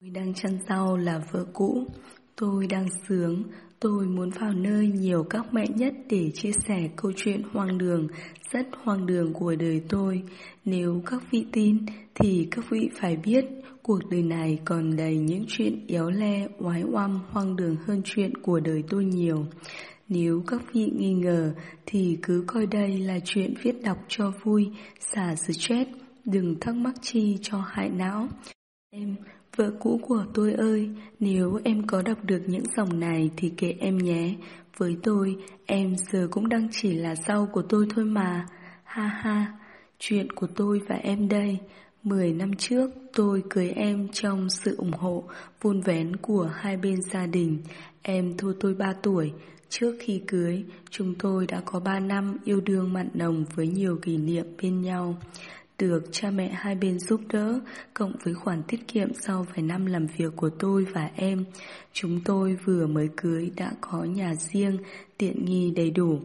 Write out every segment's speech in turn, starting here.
Tôi đang chăn rau là vợ cũ. Tôi đang sướng. Tôi muốn vào nơi nhiều các mẹ nhất để chia sẻ câu chuyện hoang đường, rất hoang đường của đời tôi. Nếu các vị tin thì các vị phải biết cuộc đời này còn đầy những chuyện éo le, oái oăm, hoang đường hơn chuyện của đời tôi nhiều. Nếu các vị nghi ngờ thì cứ coi đây là chuyện viết đọc cho vui, xả stress, đừng thắc mắc chi cho hại não. Em, vợ cũ của tôi ơi, nếu em có đọc được những dòng này thì kể em nhé. Với tôi, em giờ cũng đang chỉ là rau của tôi thôi mà. Ha ha, chuyện của tôi và em đây. Mười năm trước, tôi cưới em trong sự ủng hộ, vun vén của hai bên gia đình. Em thua tôi ba tuổi, Trước khi cưới, chúng tôi đã có ba năm yêu đương mặn nồng với nhiều kỷ niệm bên nhau. Được cha mẹ hai bên giúp đỡ, cộng với khoản tiết kiệm sau vài năm làm việc của tôi và em, chúng tôi vừa mới cưới đã có nhà riêng, tiện nghi đầy đủ.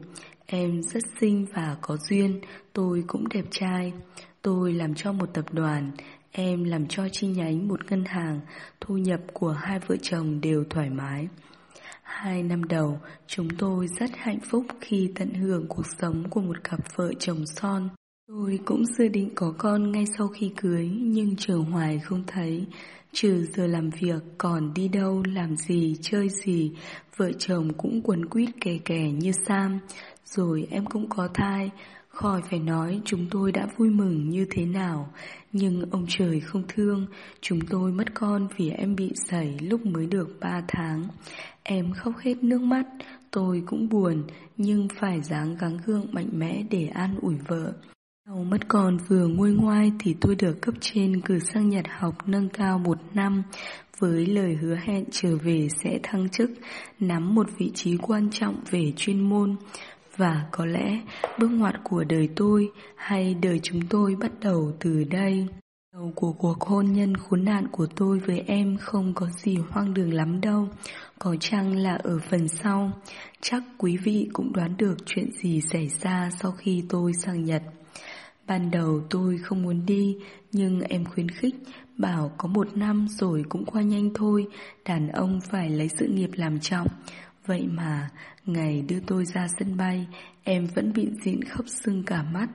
Em rất xinh và có duyên, tôi cũng đẹp trai. Tôi làm cho một tập đoàn, em làm cho chi nhánh một ngân hàng, thu nhập của hai vợ chồng đều thoải mái. Hai năm đầu, chúng tôi rất hạnh phúc khi tận hưởng cuộc sống của một cặp vợ chồng son. Tôi cũng dự định có con ngay sau khi cưới, nhưng chờ hoài không thấy. Trừ giờ làm việc, còn đi đâu, làm gì, chơi gì, vợ chồng cũng quấn quýt kè kè như Sam. Rồi em cũng có thai, khỏi phải nói chúng tôi đã vui mừng như thế nào. Nhưng ông trời không thương, chúng tôi mất con vì em bị sẩy lúc mới được 3 tháng. Em khóc hết nước mắt, tôi cũng buồn, nhưng phải dáng gắng gượng mạnh mẽ để an ủi vợ. Sau mất con vừa nguôi ngoai thì tôi được cấp trên cử sang Nhật học nâng cao một năm với lời hứa hẹn trở về sẽ thăng chức, nắm một vị trí quan trọng về chuyên môn. Và có lẽ bước ngoặt của đời tôi hay đời chúng tôi bắt đầu từ đây. Đầu của cuộc hôn nhân khốn nạn của tôi với em không có gì hoang đường lắm đâu, có chăng là ở phần sau. Chắc quý vị cũng đoán được chuyện gì xảy ra sau khi tôi sang Nhật. Ban đầu tôi không muốn đi, nhưng em khuyến khích, bảo có một năm rồi cũng qua nhanh thôi, đàn ông phải lấy sự nghiệp làm trọng. Vậy mà, ngày đưa tôi ra sân bay, em vẫn bị diễn khóc sưng cả mắt.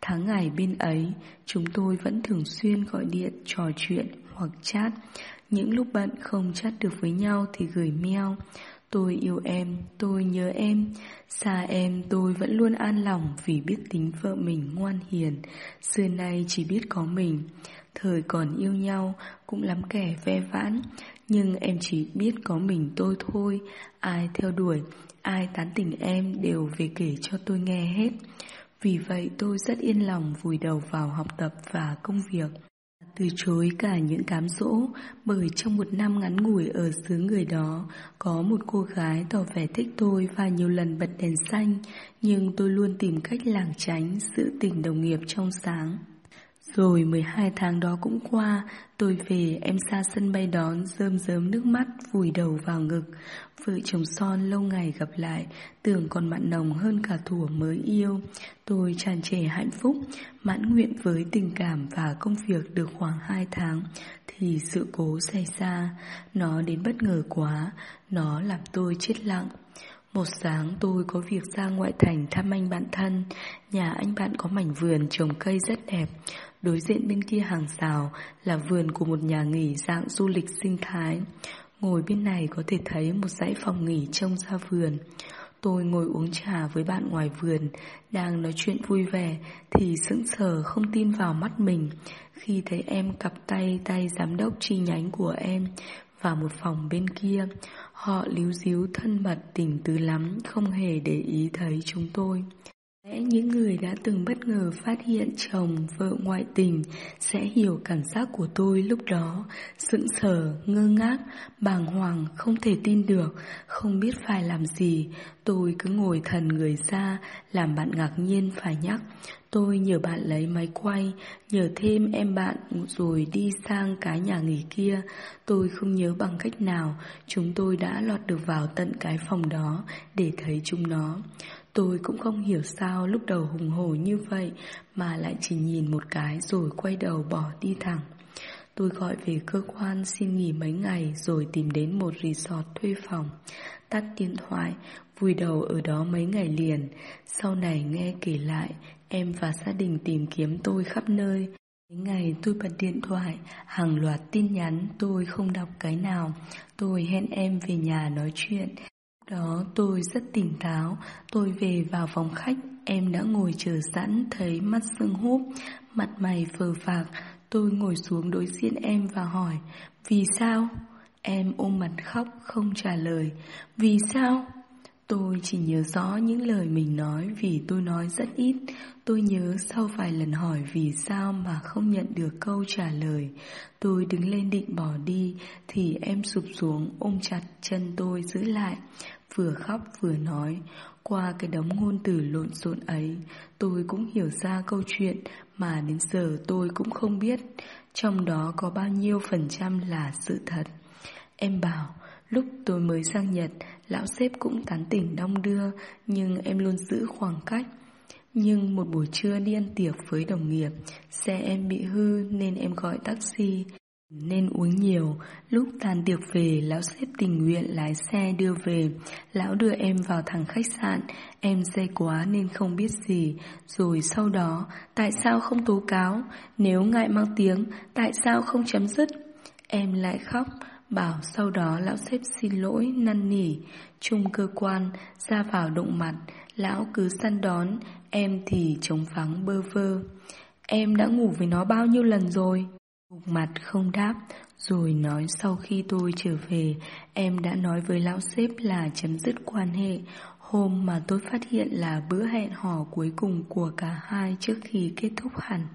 Tháng ngày bên ấy, chúng tôi vẫn thường xuyên gọi điện trò chuyện hoặc chat. Những lúc bận không chat được với nhau thì gửi mail. Tôi yêu em, tôi nhớ em. Xa em tôi vẫn luôn an lòng vì biết tính vợ mình ngoan hiền. Xưa nay chỉ biết có mình. Thời còn yêu nhau cũng lắm kẻ ve vãn. Nhưng em chỉ biết có mình tôi thôi. Ai theo đuổi, ai tán tỉnh em đều về kể cho tôi nghe hết. Vì vậy tôi rất yên lòng vùi đầu vào học tập và công việc. Từ chối cả những cám dỗ, bởi trong một năm ngắn ngủi ở xứ người đó, có một cô gái tỏ vẻ thích tôi và nhiều lần bật đèn xanh, nhưng tôi luôn tìm cách lảng tránh sự tình đồng nghiệp trong sáng. Rồi 12 tháng đó cũng qua, tôi về em ra sân bay đón rơm rớm nước mắt vùi đầu vào ngực. Vợ chồng son lâu ngày gặp lại, tưởng còn mặn nồng hơn cả thủa mới yêu. Tôi tràn trề hạnh phúc, mãn nguyện với tình cảm và công việc được khoảng 2 tháng, thì sự cố xảy ra. Nó đến bất ngờ quá, nó làm tôi chết lặng. Một sáng tôi có việc ra ngoại thành thăm anh bạn thân. Nhà anh bạn có mảnh vườn, trồng cây rất đẹp. Đối diện bên kia hàng rào là vườn của một nhà nghỉ dạng du lịch sinh thái. Ngồi bên này có thể thấy một dãy phòng nghỉ trông ra vườn. Tôi ngồi uống trà với bạn ngoài vườn. Đang nói chuyện vui vẻ Thì sững sờ không tin vào mắt mình. Khi thấy em cặp tay tay giám đốc chi nhánh của em và một phòng bên kia. Họ líu díu thân mật tình tứ lắm, Không hề để ý thấy chúng tôi. Lẽ những người đã từng bất ngờ phát hiện chồng, vợ ngoại tình sẽ hiểu cảm giác của tôi lúc đó, sững sờ, ngơ ngác, bàng hoàng, không thể tin được, không biết phải làm gì. Tôi cứ ngồi thần người ra, làm bạn ngạc nhiên phải nhắc. Tôi nhờ bạn lấy máy quay, nhờ thêm em bạn rồi đi sang cái nhà nghỉ kia. Tôi không nhớ bằng cách nào, chúng tôi đã lọt được vào tận cái phòng đó để thấy chúng nó. Tôi cũng không hiểu sao lúc đầu hùng hổ như vậy mà lại chỉ nhìn một cái rồi quay đầu bỏ đi thẳng. Tôi gọi về cơ quan xin nghỉ mấy ngày rồi tìm đến một resort thuê phòng. Tắt điện thoại, vùi đầu ở đó mấy ngày liền. Sau này nghe kể lại, em và gia đình tìm kiếm tôi khắp nơi. Mấy ngày tôi bật điện thoại, hàng loạt tin nhắn tôi không đọc cái nào. Tôi hẹn em về nhà nói chuyện. Đó tôi rất tỉnh táo, tôi về vào phòng khách, em đã ngồi chờ sẵn thấy mắt sưng húp, mặt mày phờ phạc. Tôi ngồi xuống đối diện em và hỏi, vì sao? Em ôm mặt khóc không trả lời, vì sao? Tôi chỉ nhớ rõ những lời mình nói vì tôi nói rất ít. Tôi nhớ sau vài lần hỏi vì sao mà không nhận được câu trả lời. Tôi đứng lên định bỏ đi thì em sụp xuống ôm chặt chân tôi giữ lại. Vừa khóc vừa nói. Qua cái đống ngôn từ lộn xộn ấy, tôi cũng hiểu ra câu chuyện mà đến giờ tôi cũng không biết. Trong đó có bao nhiêu phần trăm là sự thật. Em bảo, lúc tôi mới sang Nhật, lão sếp cũng tán tỉnh đong đưa, nhưng em luôn giữ khoảng cách. Nhưng một buổi trưa đi ăn tiệc với đồng nghiệp, xe em bị hư nên em gọi taxi. Nên uống nhiều, lúc tàn tiệc về, lão xếp tình nguyện lái xe đưa về. Lão đưa em vào thẳng khách sạn, em dây quá nên không biết gì. Rồi sau đó, tại sao không tố cáo? Nếu ngại mang tiếng, tại sao không chấm dứt? Em lại khóc, bảo sau đó lão xếp xin lỗi, năn nỉ. Chung cơ quan, ra vào động mặt, lão cứ săn đón, em thì trống vắng bơ vơ. Em đã ngủ với nó bao nhiêu lần rồi? Gục mặt không đáp, rồi nói sau khi tôi trở về, em đã nói với lão xếp là chấm dứt quan hệ. Hôm mà tôi phát hiện là bữa hẹn hò cuối cùng của cả hai trước khi kết thúc hẳn.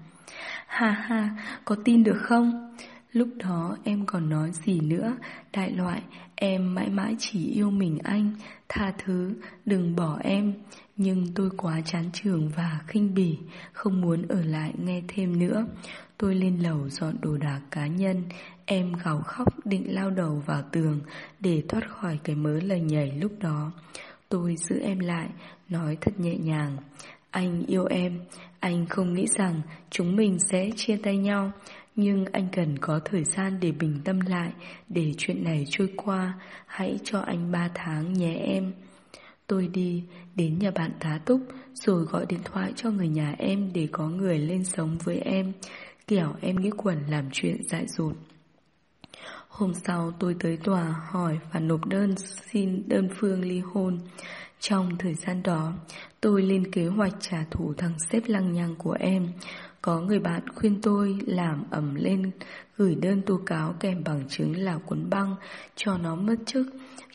Ha ha, có tin được không? Lúc đó em còn nói gì nữa? Đại loại, em mãi mãi chỉ yêu mình anh. Tha thứ, đừng bỏ em. Nhưng tôi quá chán trường và khinh bỉ, Không muốn ở lại nghe thêm nữa. Tôi lên lầu dọn đồ đạc cá nhân. Em gào khóc, định lao đầu vào tường Để thoát khỏi cái mớ lời nhảy lúc đó. Tôi giữ em lại, Nói thật nhẹ nhàng. Anh yêu em. Anh không nghĩ rằng chúng mình sẽ chia tay nhau nhưng anh cần có thời gian để bình tâm lại, để chuyện này trôi qua, hãy cho anh ba tháng nhé em. Tôi đi đến nhà bạn tá túc rồi gọi điện thoại cho người nhà em để có người lên sống với em, kiểu em nghĩ quẩn làm chuyện dại dột. Hôm sau tôi tới tòa hỏi và nộp đơn xin đơn phương ly hôn. Trong thời gian đó, tôi lên kế hoạch trả thù thằng xếp lăng nhăng của em. Có người bạn khuyên tôi làm ẩm lên gửi đơn tố cáo kèm bằng chứng là cuốn băng cho nó mất chức,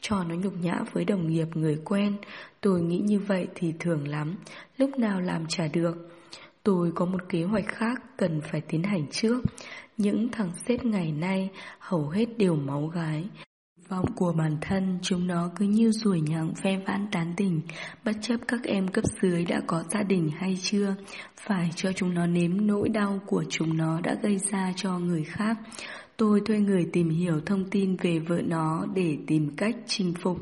cho nó nhục nhã với đồng nghiệp người quen. Tôi nghĩ như vậy thì thường lắm, lúc nào làm trả được. Tôi có một kế hoạch khác cần phải tiến hành trước. Những thằng xếp ngày nay hầu hết đều máu gái, Vọng của bản thân, chúng nó cứ như ruồi nhặng phe vãn tán tỉnh. Bất chấp các em cấp dưới đã có gia đình hay chưa, Phải cho chúng nó nếm nỗi đau của chúng nó đã gây ra cho người khác. Tôi thuê người tìm hiểu thông tin về vợ nó để tìm cách chinh phục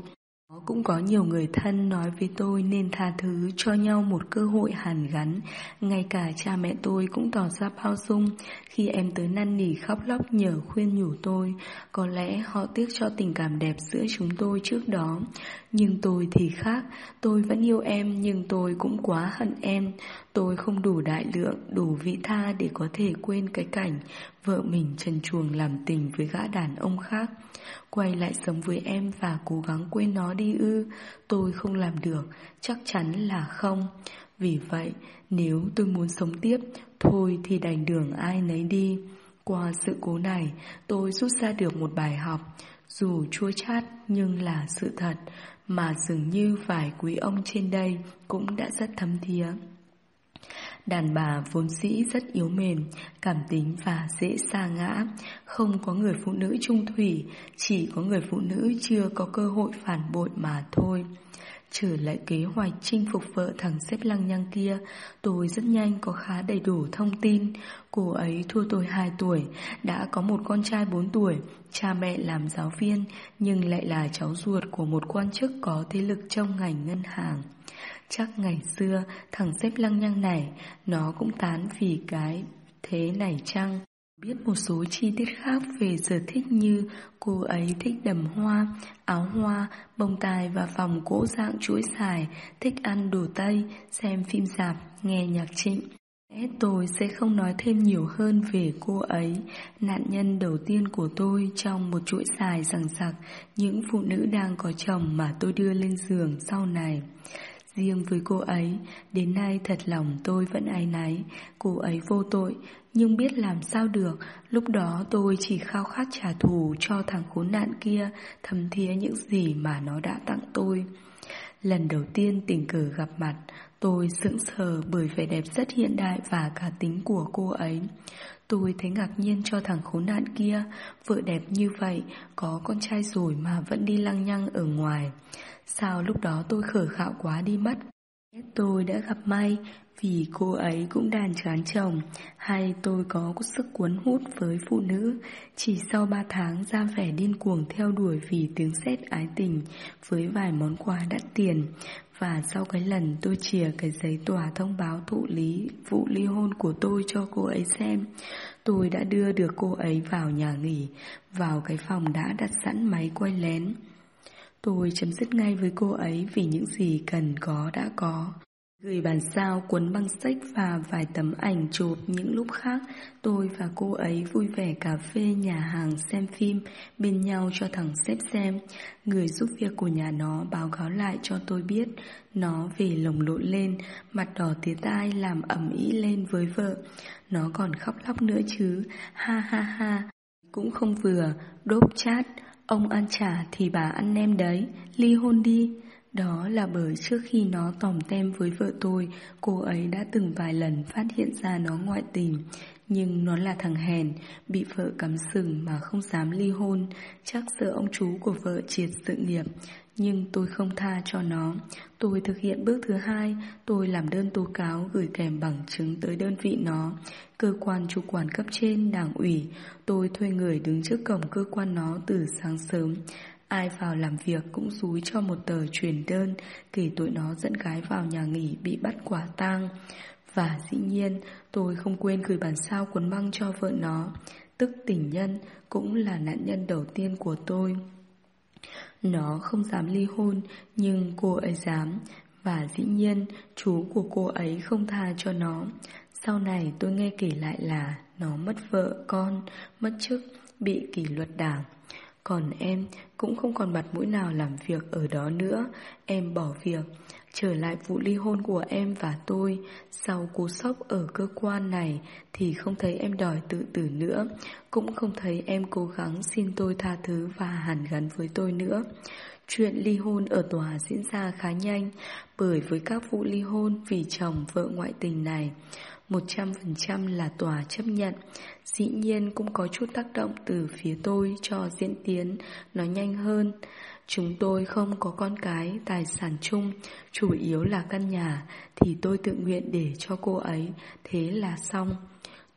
cũng có nhiều người thân nói với tôi nên tha thứ cho nhau một cơ hội hàn gắn. Ngay cả cha mẹ tôi cũng tỏ ra bao dung khi em tới năn nỉ khóc lóc nhờ khuyên nhủ tôi. Có lẽ họ tiếc cho tình cảm đẹp giữa chúng tôi trước đó. Nhưng tôi thì khác, tôi vẫn yêu em nhưng tôi cũng quá hận em. Tôi không đủ đại lượng, đủ vị tha để có thể quên cái cảnh vợ mình trần chuồng làm tình với gã đàn ông khác. Quay lại sống với em và cố gắng quên nó đi ư, tôi không làm được, chắc chắn là không. Vì vậy, nếu tôi muốn sống tiếp, thôi thì đành đường ai nấy đi. Qua sự cố này, tôi rút ra được một bài học, dù chua chát nhưng là sự thật, mà dường như vài quý ông trên đây cũng đã rất thấm thía. Đàn bà vốn dĩ rất yếu mềm, cảm tính và dễ xa ngã. Không có người phụ nữ trung thủy, chỉ có người phụ nữ chưa có cơ hội phản bội mà thôi. Trở lại kế hoạch chinh phục vợ thằng xếp lăng nhăng kia, tôi rất nhanh có khá đầy đủ thông tin. Cô ấy thua tôi 2 tuổi, đã có một con trai 4 tuổi, cha mẹ làm giáo viên, nhưng lại là cháu ruột của một quan chức có thế lực trong ngành ngân hàng. Chắc ngày xưa thằng xếp lăng nhăng này Nó cũng tán vì cái thế này chăng Biết một số chi tiết khác về sở thích như cô ấy thích đầm hoa, áo hoa, bông tai và vòng cỗ dạng chuỗi dài, thích ăn đồ Tây, xem phim dạp, nghe nhạc trịnh. Tôi sẽ không nói thêm nhiều hơn về cô ấy, nạn nhân đầu tiên của tôi trong một chuỗi dài rằng rặc những phụ nữ đang có chồng mà tôi đưa lên giường sau này. Riêng với cô ấy, đến nay thật lòng tôi vẫn ai náy, cô ấy vô tội, nhưng biết làm sao được, lúc đó tôi chỉ khao khát trả thù cho thằng khốn nạn kia thầm thía những gì mà nó đã tặng tôi. Lần đầu tiên tình cờ gặp mặt, tôi sững sờ bởi vẻ đẹp rất hiện đại và cá tính của cô ấy. Tôi thấy ngạc nhiên cho thằng khốn nạn kia, vợ đẹp như vậy, có con trai rồi mà vẫn đi lăng nhăng ở ngoài. Sao lúc đó tôi khở khạo quá đi mất? Tôi đã gặp may vì cô ấy cũng đàn chán chồng, hay tôi có sức cuốn hút với phụ nữ. Chỉ sau ba tháng ra vẻ điên cuồng theo đuổi vì tiếng sét ái tình với vài món quà đắt tiền. Và sau cái lần tôi chìa cái giấy tòa thông báo thụ lý, vụ ly hôn của tôi cho cô ấy xem, tôi đã đưa được cô ấy vào nhà nghỉ, vào cái phòng đã đặt sẵn máy quay lén. Tôi chấm dứt ngay với cô ấy vì những gì cần có đã có. Gửi bản sao cuốn băng sách và vài tấm ảnh chụp những lúc khác tôi và cô ấy vui vẻ cà phê nhà hàng xem phim bên nhau cho thằng xếp xem. Người giúp việc của nhà nó báo cáo lại cho tôi biết nó về lồng lộn lên, mặt đỏ tía tai làm ẩm ý lên với vợ. Nó còn khóc lóc nữa chứ, ha ha ha. Cũng không vừa, đốp chát, ông ăn trả thì bà ăn nem đấy, ly hôn đi. Đó là bởi trước khi nó tòm tem với vợ tôi, cô ấy đã từng vài lần phát hiện ra nó ngoại tình. Nhưng nó là thằng hèn, bị vợ cắm sừng mà không dám ly hôn, chắc sợ ông chú của vợ triệt sự nghiệp. Nhưng tôi không tha cho nó. Tôi thực hiện bước thứ hai, tôi làm đơn tố cáo gửi kèm bằng chứng tới đơn vị nó. Cơ quan chủ quản cấp trên, đảng ủy, tôi thuê người đứng trước cổng cơ quan nó từ sáng sớm. Ai vào làm việc cũng rúi cho một tờ truyền đơn kể tụi nó dẫn gái vào nhà nghỉ bị bắt quả tang. Và dĩ nhiên tôi không quên gửi bản sao cuốn băng cho vợ nó, tức tình nhân cũng là nạn nhân đầu tiên của tôi. Nó không dám ly hôn nhưng cô ấy dám và dĩ nhiên chú của cô ấy không tha cho nó. Sau này tôi nghe kể lại là nó mất vợ, con, mất chức, bị kỷ luật đảng. Còn em cũng không còn mặt mũi nào làm việc ở đó nữa. Em bỏ việc, Trở lại vụ ly hôn của em và tôi. Sau cú sốc ở cơ quan này Thì không thấy em đòi tự tử nữa. Cũng không thấy em cố gắng xin tôi tha thứ và hàn gắn với tôi nữa. Chuyện ly hôn ở tòa diễn ra khá nhanh, Bởi với các vụ ly hôn vì chồng vợ ngoại tình này 100% là tòa chấp nhận. Dĩ nhiên cũng có chút tác động từ phía tôi cho diễn tiến nó nhanh hơn. Chúng tôi không có con cái, tài sản chung, chủ yếu là căn nhà, thì tôi tự nguyện để cho cô ấy, thế là xong.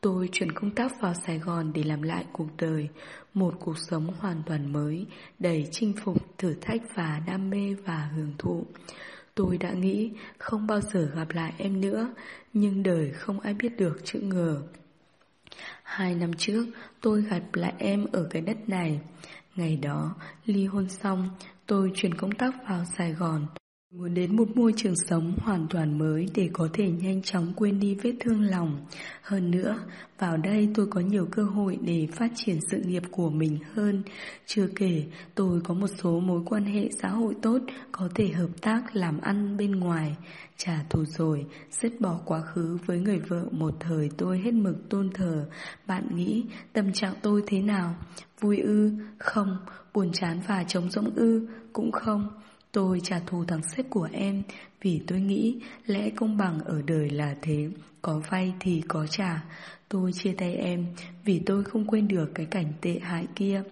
Tôi chuyển công tác vào Sài Gòn để làm lại cuộc đời, một cuộc sống hoàn toàn mới, đầy chinh phục, thử thách và đam mê và hưởng thụ. Tôi đã nghĩ không bao giờ gặp lại em nữa, nhưng đời không ai biết được chữ ngờ. Hai năm trước, tôi gặp lại em ở cái đất này. Ngày đó, ly hôn xong, tôi chuyển công tác vào Sài Gòn. Muốn đến một môi trường sống hoàn toàn mới để có thể nhanh chóng quên đi vết thương lòng. Hơn nữa, vào đây tôi có nhiều cơ hội để phát triển sự nghiệp của mình hơn. Chưa kể, tôi có một số mối quan hệ xã hội tốt có thể hợp tác làm ăn bên ngoài. Trả thù rồi, dứt bỏ quá khứ với người vợ một thời tôi hết mực tôn thờ. Bạn nghĩ tâm trạng tôi thế nào? Vui ư? Không. Buồn chán và trống rỗng ư? Cũng không. Tôi trả thù thằng sếp của em vì tôi nghĩ lẽ công bằng ở đời là thế, có vay thì có trả. Tôi chia tay em vì tôi không quên được cái cảnh tệ hại kia.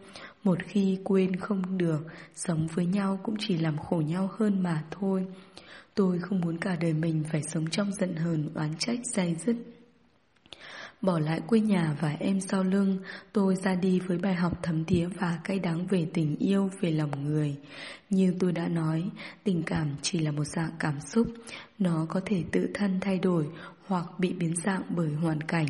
Một khi quên không được, sống với nhau cũng chỉ làm khổ nhau hơn mà thôi. Tôi không muốn cả đời mình phải sống trong giận hờn oán trách dày dứt. Bỏ lại quê nhà và em sau lưng, tôi ra đi với bài học thấm thía và cay đắng về tình yêu, về lòng người. Như tôi đã nói, tình cảm chỉ là một dạng cảm xúc, nó có thể tự thân thay đổi hoặc bị biến dạng bởi hoàn cảnh.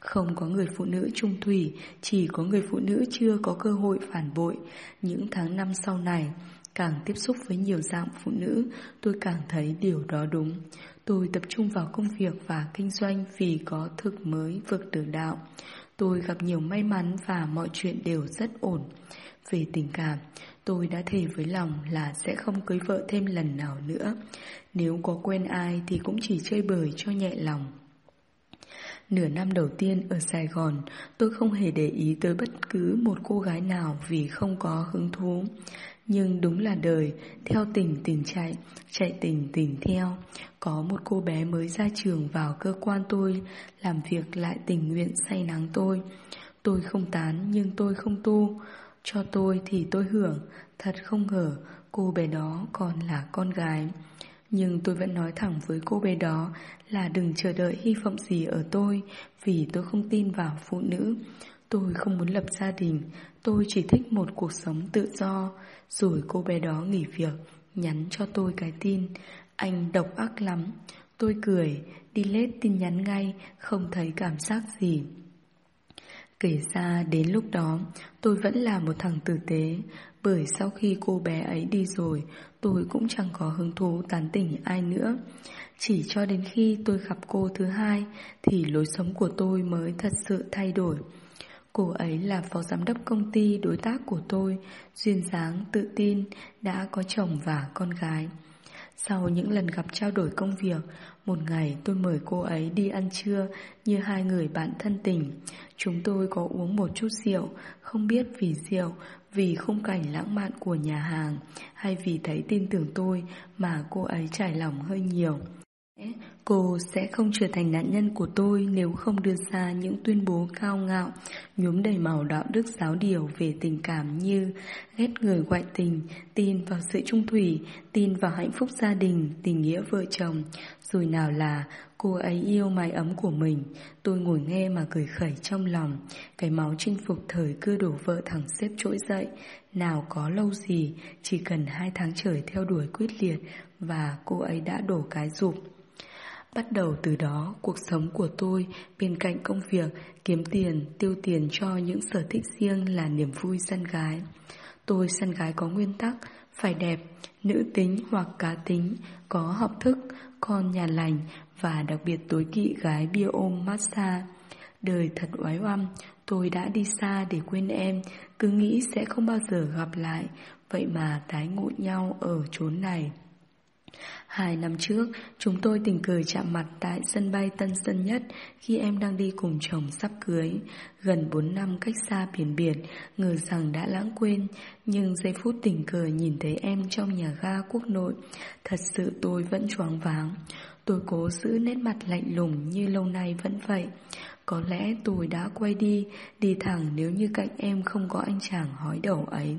Không có người phụ nữ trung thủy, chỉ có người phụ nữ chưa có cơ hội phản bội. Những tháng năm sau này, càng tiếp xúc với nhiều dạng phụ nữ, tôi càng thấy điều đó đúng. Tôi tập trung vào công việc và kinh doanh vì có thực mới vực tử đạo. Tôi gặp nhiều may mắn và mọi chuyện đều rất ổn. Về tình cảm, tôi đã thề với lòng là sẽ không cưới vợ thêm lần nào nữa. Nếu có quen ai thì cũng chỉ chơi bời cho nhẹ lòng. Nửa năm đầu tiên ở Sài Gòn, tôi không hề để ý tới bất cứ một cô gái nào vì không có hứng thú. Nhưng đúng là đời, theo tình tình chạy, chạy tình tình theo. Có một cô bé mới ra trường vào cơ quan tôi, làm việc lại tình nguyện say nắng tôi. Tôi không tán nhưng tôi không tu. Cho tôi thì tôi hưởng, thật không ngờ cô bé đó còn là con gái. Nhưng tôi vẫn nói thẳng với cô bé đó là đừng chờ đợi hy vọng gì ở tôi vì tôi không tin vào phụ nữ. Tôi không muốn lập gia đình, tôi chỉ thích một cuộc sống tự do. Rồi cô bé đó nghỉ việc, nhắn cho tôi cái tin. Anh độc ác lắm. Tôi cười, đi lết tin nhắn ngay, không thấy cảm giác gì. Kể ra đến lúc đó tôi vẫn là một thằng tử tế Bởi sau khi cô bé ấy đi rồi Tôi cũng chẳng có hứng thú tán tỉnh ai nữa Chỉ cho đến khi tôi gặp cô thứ hai Thì lối sống của tôi mới thật sự thay đổi Cô ấy là phó giám đốc công ty đối tác của tôi Duyên dáng, tự tin, đã có chồng và con gái sau những lần gặp trao đổi công việc, một ngày tôi mời cô ấy đi ăn trưa như hai người bạn thân tình. Chúng tôi có uống một chút rượu, không biết vì rượu, vì khung cảnh lãng mạn của nhà hàng, hay vì thấy tin tưởng tôi mà cô ấy trải lòng hơi nhiều. Cô sẽ không trở thành nạn nhân của tôi nếu không đưa ra những tuyên bố cao ngạo, nhuốm đầy màu đạo đức giáo điều về tình cảm như ghét người ngoại tình, tin vào sự trung thủy, tin vào hạnh phúc gia đình, tình nghĩa vợ chồng. Rồi nào là cô ấy yêu mái ấm của mình, tôi ngồi nghe mà cười khẩy trong lòng. Cái máu chinh phục thời cưa đổ vợ thẳng xếp trỗi dậy, nào có lâu gì, chỉ cần hai tháng trời theo đuổi quyết liệt và cô ấy đã đổ cái dục. Bắt đầu từ đó, cuộc sống của tôi bên cạnh công việc, kiếm tiền, tiêu tiền cho những sở thích riêng là niềm vui săn gái. Tôi săn gái có nguyên tắc, phải đẹp, nữ tính hoặc cá tính, có học thức, con nhà lành và đặc biệt tối kỵ gái bia ôm massage. Đời thật oái oăm, tôi đã đi xa để quên em, cứ nghĩ sẽ không bao giờ gặp lại, vậy mà tái ngộ nhau ở chốn này. Hai năm trước, chúng tôi tình cờ chạm mặt tại sân bay Tân Sơn Nhất khi em đang đi cùng chồng sắp cưới. Gần bốn năm cách xa biển biệt, ngờ rằng đã lãng quên, nhưng giây phút tình cờ nhìn thấy em trong nhà ga quốc nội, thật sự tôi vẫn choáng váng. Tôi cố giữ nét mặt lạnh lùng như lâu nay vẫn vậy. Có lẽ tôi đã quay đi, đi thẳng nếu như cạnh em không có anh chàng hói đầu ấy.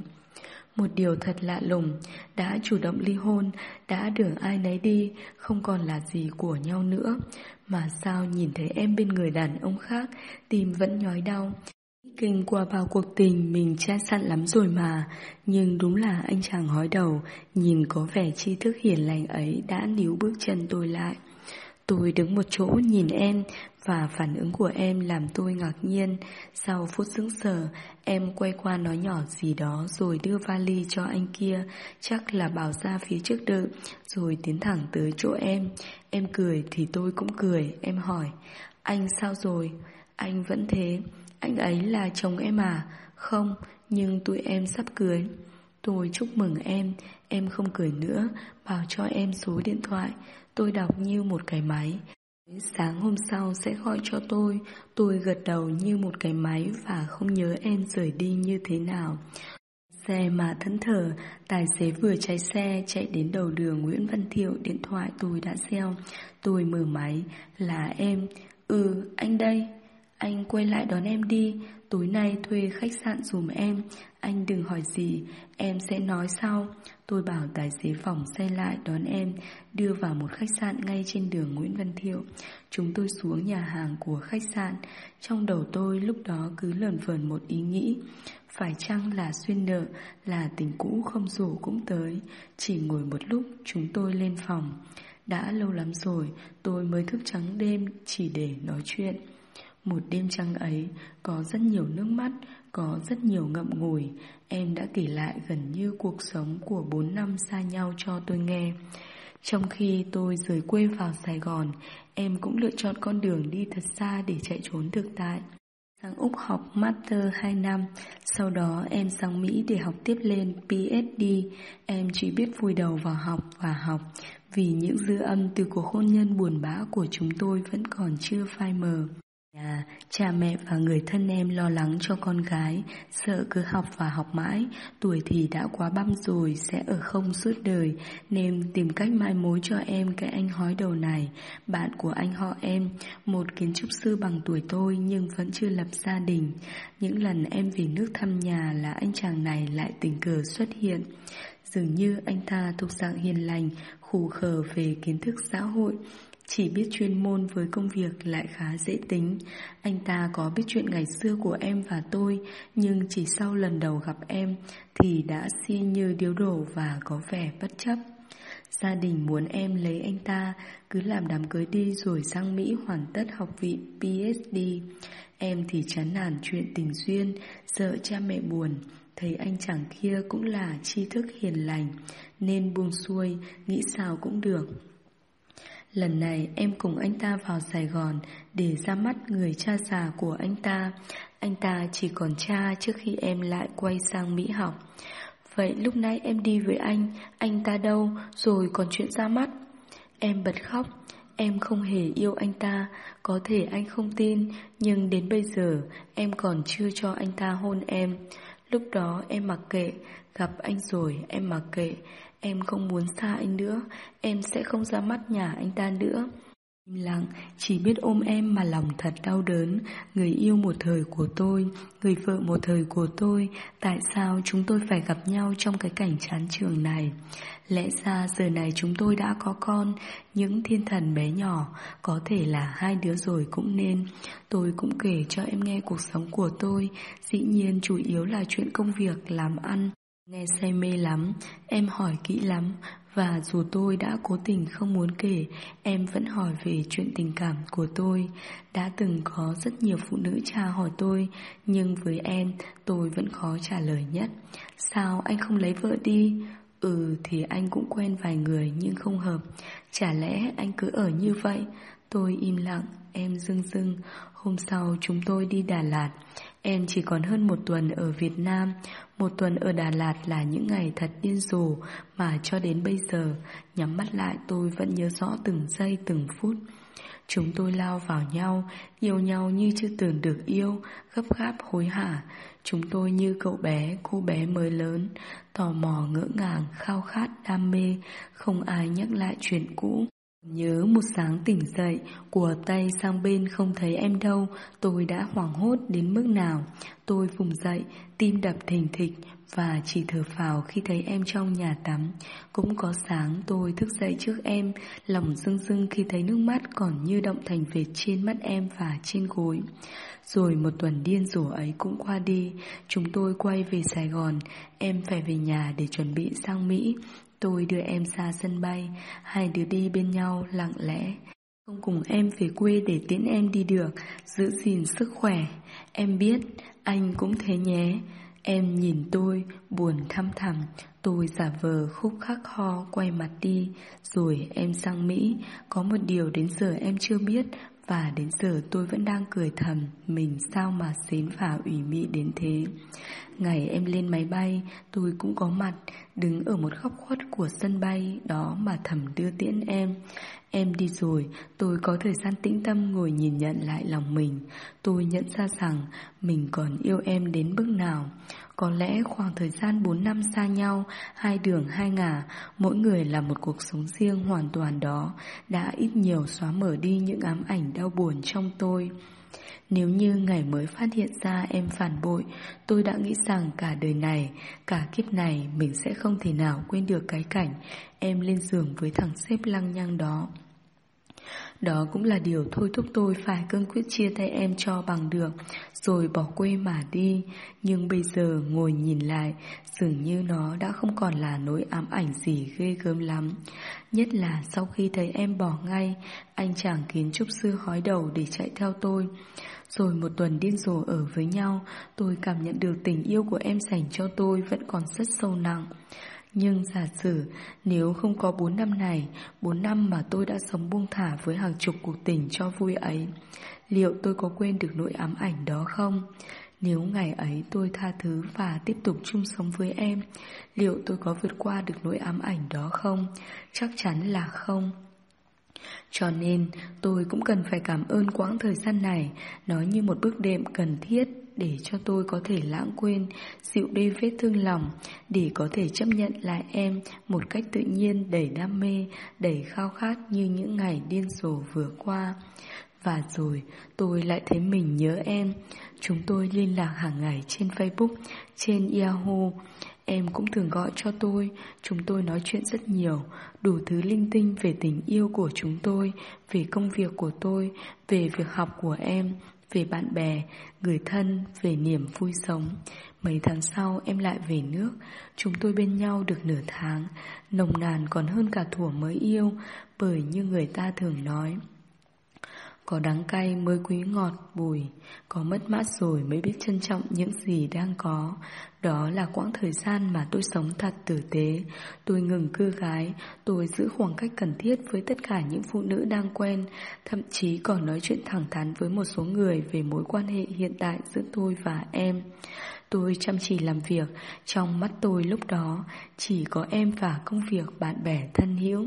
Một điều thật lạ lùng, đã chủ động ly hôn, đã đường ai nấy đi, không còn là gì của nhau nữa. Mà sao nhìn thấy em bên người đàn ông khác, tim vẫn nhói đau. Kinh qua bao cuộc tình mình cha sẵn lắm rồi mà, nhưng đúng là anh chàng hói đầu, nhìn có vẻ tri thức hiền lành ấy đã níu bước chân tôi lại. Tôi đứng một chỗ nhìn em và phản ứng của em làm tôi ngạc nhiên. Sau phút sững sờ, em quay qua nói nhỏ gì đó rồi đưa vali cho anh kia, chắc là bảo ra phía trước đợi, rồi tiến thẳng tới chỗ em. Em cười thì tôi cũng cười, em hỏi, anh sao rồi? Anh vẫn thế, anh ấy là chồng em à? Không, nhưng tụi em sắp cưới. Tôi chúc mừng em, em không cười nữa, bảo cho em số điện thoại. Tôi đọc như một cái máy. Sáng hôm sau sẽ gọi cho tôi, tôi gật đầu như một cái máy và không nhớ em rời đi như thế nào. Xe mà thẫn thờ, tài xế vừa cháy xe chạy đến đầu đường Nguyễn Văn Thiệu, điện thoại tôi đã gieo Tôi mở máy, là em, ừ, anh đây. Anh quay lại đón em đi Tối nay thuê khách sạn dùm em anh đừng hỏi gì, Em sẽ nói sau. Tôi bảo tài xế phòng xe lại đón em, Đưa vào một khách sạn ngay trên đường Nguyễn Văn Thiệu. Chúng tôi xuống nhà hàng của khách sạn. Trong đầu tôi lúc đó cứ lờn vờn một ý nghĩ. Phải chăng là xuyên nợ, Là tình cũ không rủ cũng tới. Chỉ ngồi một lúc, chúng tôi lên phòng. Đã lâu lắm rồi, tôi mới thức trắng đêm chỉ để nói chuyện một đêm trăng ấy có rất nhiều nước mắt, có rất nhiều ngậm ngùi. Em đã kể lại gần như cuộc sống của bốn năm xa nhau cho tôi nghe. Trong khi tôi rời quê vào Sài Gòn, em cũng lựa chọn con đường đi thật xa để chạy trốn thực tại. Sang Úc học Master 2 năm, sau đó em sang Mỹ để học tiếp lên PhD. Em chỉ biết vùi đầu vào học và học, vì những dư âm từ cuộc hôn nhân buồn bã của chúng tôi vẫn còn chưa phai mờ. Nhà, cha mẹ và người thân em lo lắng cho con gái, sợ cứ học và học mãi, tuổi thì đã quá băm rồi, sẽ ở không suốt đời, nên tìm cách mai mối cho em cái anh hói đầu này, bạn của anh họ em, một kiến trúc sư bằng tuổi tôi nhưng vẫn chưa lập gia đình. Những lần em về nước thăm nhà là anh chàng này lại tình cờ xuất hiện. Dường như anh ta thuộc dạng hiền lành, khù khờ về kiến thức xã hội, chỉ biết chuyên môn với công việc lại khá dễ tính. Anh ta có biết chuyện ngày xưa của em và tôi, Nhưng chỉ sau lần đầu gặp em Thì đã si như điếu đổ và có vẻ bất chấp. Gia đình muốn em lấy anh ta, Cứ làm đám cưới đi rồi sang Mỹ hoàn tất học vị PhD Em thì chán nản chuyện tình duyên, Sợ cha mẹ buồn. Thấy anh chàng kia cũng là tri thức hiền lành, Nên buông xuôi, Nghĩ sao cũng được. Lần này em cùng anh ta vào Sài Gòn để ra mắt người cha già của anh ta. Anh ta chỉ còn cha trước khi em lại quay sang Mỹ học. Vậy lúc nãy em đi với anh, anh ta đâu, rồi còn chuyện ra mắt? Em bật khóc, em không hề yêu anh ta, có thể anh không tin, nhưng đến bây giờ em còn chưa cho anh ta hôn em. Lúc đó em mặc kệ, gặp anh rồi em mặc kệ, Em không muốn xa anh nữa. Em sẽ không ra mắt nhà anh ta nữa. Im lặng, chỉ biết ôm em mà lòng thật đau đớn. Người yêu một thời của tôi Người vợ một thời của tôi. Tại sao chúng tôi phải gặp nhau trong cái cảnh chán trường này? Lẽ ra giờ này chúng tôi đã có con. Những thiên thần bé nhỏ Có thể là hai đứa rồi cũng nên. Tôi cũng kể cho em nghe cuộc sống của tôi. Dĩ nhiên chủ yếu là chuyện công việc làm ăn. Nghe say mê lắm, em hỏi kỹ lắm và dù tôi đã cố tình không muốn kể, em vẫn hỏi về chuyện tình cảm của tôi. Đã từng có rất nhiều phụ nữ tra hỏi tôi, nhưng với em tôi vẫn khó trả lời nhất. Sao anh không lấy vợ đi? Ừ thì anh cũng quen vài người nhưng không hợp. Chả lẽ anh cứ ở như vậy? Tôi im lặng, em dưng dưng. Hôm sau chúng tôi đi Đà Lạt. Em chỉ còn hơn một tuần ở Việt Nam. Một tuần ở Đà Lạt là những ngày thật điên rồ mà cho đến bây giờ, nhắm mắt lại tôi vẫn nhớ rõ từng giây từng phút. Chúng tôi lao vào nhau, yêu nhau như chưa từng được yêu, gấp gáp hối hả. Chúng tôi như cậu bé, cô bé mới lớn, tò mò ngỡ ngàng, khao khát, đam mê, không ai nhắc lại chuyện cũ. Nhớ một sáng tỉnh dậy, của tay sang bên không thấy em đâu, tôi đã hoảng hốt đến mức nào. Tôi vùng dậy, tim đập thình thịch và chỉ thở phào khi thấy em trong nhà tắm. Cũng có sáng tôi thức dậy trước em, lòng rưng rưng khi thấy nước mắt còn như động thành vệt trên mắt em và trên gối. Rồi một tuần điên rồ ấy cũng qua đi, chúng tôi quay về Sài Gòn, em phải về nhà để chuẩn bị sang Mỹ. Tôi đưa em ra sân bay, hai đứa đi bên nhau lặng lẽ. Không cùng em về quê để tiễn em đi được, giữ gìn sức khỏe. Em biết, anh cũng thế nhé. Em nhìn tôi, buồn thăm thẳm, tôi giả vờ khúc khắc ho quay mặt đi, rồi em sang Mỹ. Có một điều đến giờ em chưa biết và đến giờ tôi vẫn đang cười thầm mình sao mà xến phả ủy mị đến thế. Ngày em lên máy bay, tôi cũng có mặt, đứng ở một góc khuất của sân bay đó mà thầm đưa tiễn em. Em đi rồi, tôi có thời gian tĩnh tâm ngồi nhìn nhận lại lòng mình. Tôi nhận ra rằng mình còn yêu em đến bước nào. Có lẽ khoảng thời gian 4 năm xa nhau, hai đường hai ngả, mỗi người là một cuộc sống riêng hoàn toàn đó, đã ít nhiều xóa mở đi những ám ảnh đau buồn trong tôi. Nếu như ngày mới phát hiện ra em phản bội, tôi đã nghĩ rằng cả đời này, cả kiếp này mình sẽ không thể nào quên được cái cảnh em lên giường với thằng xếp lăng nhăng đó. Đó cũng là điều thôi thúc tôi phải cương quyết chia tay em cho bằng được, rồi bỏ quê mà đi. Nhưng bây giờ ngồi nhìn lại, dường như nó đã không còn là nỗi ám ảnh gì ghê gớm lắm. Nhất là sau khi thấy em bỏ ngay, anh chàng kiến trúc sư hói đầu để chạy theo tôi. Rồi một tuần điên rồ ở với nhau, tôi cảm nhận được tình yêu của em dành cho tôi vẫn còn rất sâu nặng. Nhưng giả sử nếu không có 4 năm này, 4 năm mà tôi đã sống buông thả với hàng chục cuộc tình cho vui ấy, liệu tôi có quên được nỗi ám ảnh đó không? Nếu ngày ấy tôi tha thứ và tiếp tục chung sống với em, liệu tôi có vượt qua được nỗi ám ảnh đó không? Chắc chắn là không. Cho nên tôi cũng cần phải cảm ơn quãng thời gian này, nó như một bước đệm cần thiết để cho tôi có thể lãng quên, dịu đi vết thương lòng, để có thể chấp nhận lại em một cách tự nhiên đầy đam mê, đầy khao khát như những ngày điên rồ vừa qua. Và rồi tôi lại thấy mình nhớ em. Chúng tôi liên lạc hàng ngày trên Facebook, trên Yahoo. Em cũng thường gọi cho tôi. Chúng tôi nói chuyện rất nhiều Đủ thứ linh tinh về tình yêu của chúng tôi Về công việc của tôi Về việc học của em Về bạn bè, người thân Về niềm vui sống. Mấy tháng sau em lại về nước. Chúng tôi bên nhau được nửa tháng. Nồng nàn còn hơn cả thủa mới yêu Bởi như người ta thường nói có đắng cay mới quý ngọt bùi. Có mất mát rồi mới biết trân trọng những gì đang có. Đó là quãng thời gian mà tôi sống thật tử tế. Tôi ngừng cưa gái. Tôi giữ khoảng cách cần thiết với tất cả những phụ nữ đang quen. Thậm chí còn nói chuyện thẳng thắn với một số người Về mối quan hệ hiện tại giữa tôi và em. Tôi chăm chỉ làm việc. Trong mắt tôi lúc đó Chỉ có em và công việc bạn bè thân hữu.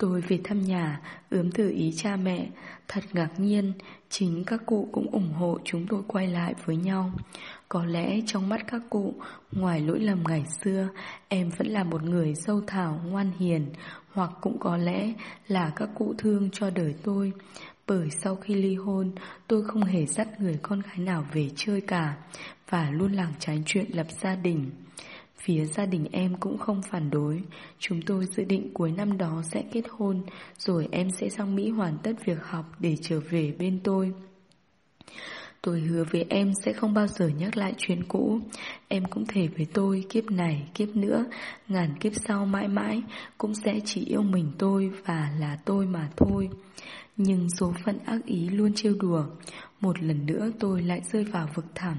Tôi về thăm nhà, ướm thử ý cha mẹ, thật ngạc nhiên, chính các cụ cũng ủng hộ chúng tôi quay lại với nhau. Có lẽ trong mắt các cụ, ngoài lỗi lầm ngày xưa, em vẫn là một người sâu thảo, ngoan hiền, hoặc cũng có lẽ là các cụ thương cho đời tôi. Bởi sau khi ly hôn, tôi không hề dắt người con gái nào về chơi cả, và luôn lảng tránh chuyện lập gia đình. Phía gia đình em cũng không phản đối. Chúng tôi dự định cuối năm đó sẽ kết hôn Rồi em sẽ sang Mỹ hoàn tất việc học để trở về bên tôi. Tôi hứa với em sẽ không bao giờ nhắc lại chuyện cũ. Em cũng thể với tôi kiếp này, kiếp nữa Ngàn kiếp sau mãi mãi Cũng sẽ chỉ yêu mình tôi và là tôi mà thôi. Nhưng số phận ác ý luôn trêu đùa. Một lần nữa tôi lại rơi vào vực thẳm.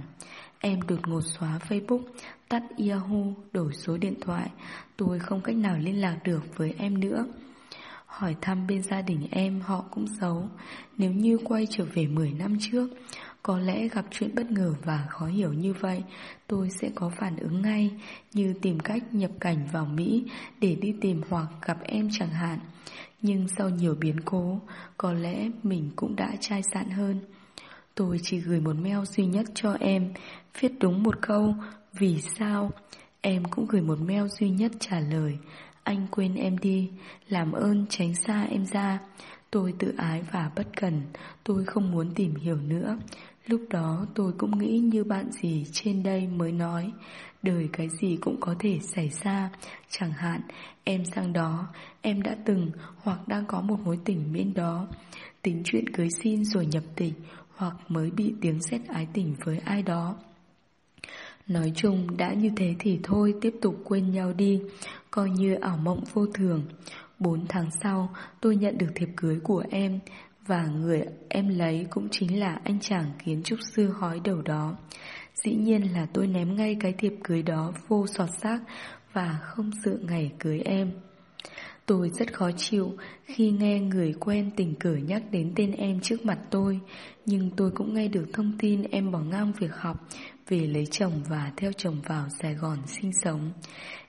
Em đột ngột xóa Facebook, tắt Yahoo, đổi số điện thoại. Tôi không cách nào liên lạc được với em nữa. Hỏi thăm bên gia đình em họ cũng xấu Nếu như quay trở về 10 năm trước, có lẽ gặp chuyện bất ngờ và khó hiểu như vậy, tôi sẽ có phản ứng ngay, như tìm cách nhập cảnh vào Mỹ để đi tìm hoặc gặp em chẳng hạn. Nhưng sau nhiều biến cố, có lẽ mình cũng đã chai sạn hơn. Tôi chỉ gửi một mail duy nhất cho em, viết đúng một câu, vì sao? Em cũng gửi một mail duy nhất trả lời, anh quên em đi, làm ơn tránh xa em ra. Tôi tự ái và bất cần, tôi không muốn tìm hiểu nữa. Lúc đó tôi cũng nghĩ như bạn gì trên đây mới nói, đời cái gì cũng có thể xảy ra. Chẳng hạn, em sang đó, em đã từng hoặc đang có một mối tình bên đó. Tính chuyện cưới xin rồi nhập tịch, hoặc mới bị tiếng xét ái tình với ai đó. Nói chung đã như thế thì thôi tiếp tục quên nhau đi, coi như ảo mộng vô thường. Bốn tháng sau tôi nhận được thiệp cưới của em và người em lấy cũng chính là anh chàng kiến trúc sư hói đầu đó. Dĩ nhiên là tôi ném ngay cái thiệp cưới đó vô sọt xác và không dự ngày cưới em. Tôi rất khó chịu khi nghe người quen tình cờ nhắc đến tên em trước mặt tôi, nhưng tôi cũng nghe được thông tin em bỏ ngang việc học, về lấy chồng và theo chồng vào Sài Gòn sinh sống.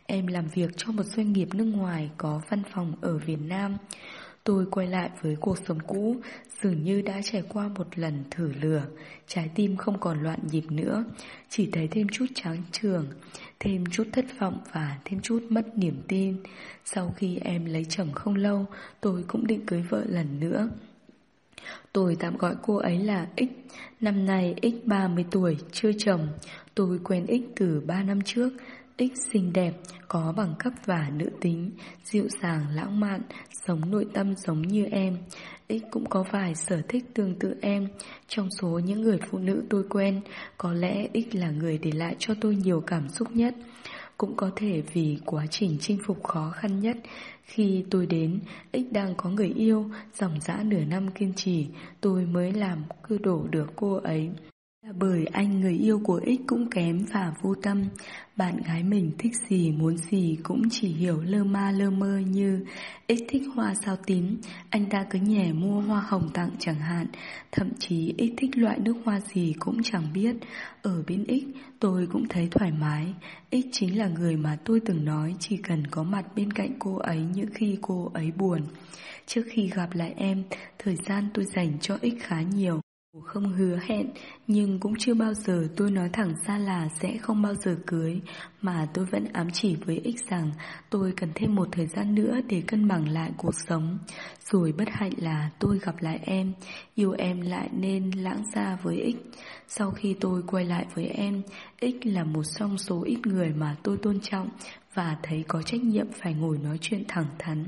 Em làm việc cho một doanh nghiệp nước ngoài có văn phòng ở Việt Nam. Tôi quay lại với cuộc sống cũ, dường như đã trải qua một lần thử lửa, trái tim không còn loạn nhịp nữa, chỉ thấy thêm chút chán trường, thêm chút thất vọng và thêm chút mất niềm tin. Sau khi em lấy chồng không lâu, tôi cũng định cưới vợ lần nữa. Tôi tạm gọi cô ấy là X, năm nay X 30 tuổi, chưa chồng. Tôi quen X từ 3 năm trước. X xinh đẹp, có bằng cấp và nữ tính, dịu dàng, lãng mạn, sống nội tâm giống như em. X cũng có vài sở thích tương tự em. Trong số những người phụ nữ tôi quen, có lẽ X là người để lại cho tôi nhiều cảm xúc nhất. Cũng có thể vì quá trình chinh phục khó khăn nhất khi tôi đến, X đang có người yêu Dòng dã nửa năm kiên trì Tôi mới làm cư đổ được cô ấy bởi anh người yêu của X cũng kém và vô tâm. Bạn gái mình thích gì muốn gì cũng chỉ hiểu lơ ma lơ mơ như X thích hoa sao tím. Anh ta cứ nhẻ mua hoa hồng tặng chẳng hạn. Thậm chí X thích loại nước hoa gì cũng chẳng biết. Ở bên X tôi cũng thấy thoải mái. X chính là người mà tôi từng nói chỉ cần có mặt bên cạnh cô ấy những khi cô ấy buồn. Trước khi gặp lại em, thời gian tôi dành cho X khá nhiều không hứa hẹn, nhưng cũng chưa bao giờ tôi nói thẳng ra là sẽ không bao giờ cưới, mà tôi vẫn ám chỉ với ích rằng tôi cần thêm một thời gian nữa để cân bằng lại cuộc sống. Rồi bất hạnh là tôi gặp lại em, yêu em lại nên lãng ra với ích Sau khi tôi quay lại với em, ích là một trong số ít người mà tôi tôn trọng và thấy có trách nhiệm phải ngồi nói chuyện thẳng thắn.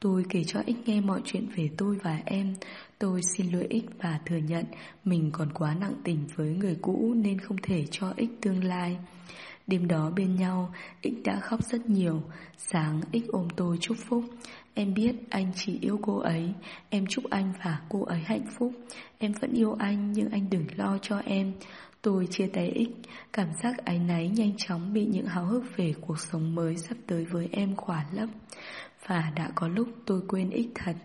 Tôi kể cho X nghe mọi chuyện về tôi và em. Tôi xin lỗi X và thừa nhận Mình còn quá nặng tình với người cũ Nên không thể cho X tương lai. Đêm đó bên nhau X đã khóc rất nhiều. Sáng X ôm tôi chúc phúc. Em biết anh chỉ yêu cô ấy. Em chúc anh và cô ấy hạnh phúc. Em vẫn yêu anh Nhưng anh đừng lo cho em. Tôi chia tay X Cảm giác áy náy nhanh chóng bị những háo hức về cuộc sống mới sắp tới với em khỏa lấp và đã có lúc tôi quên ích thật.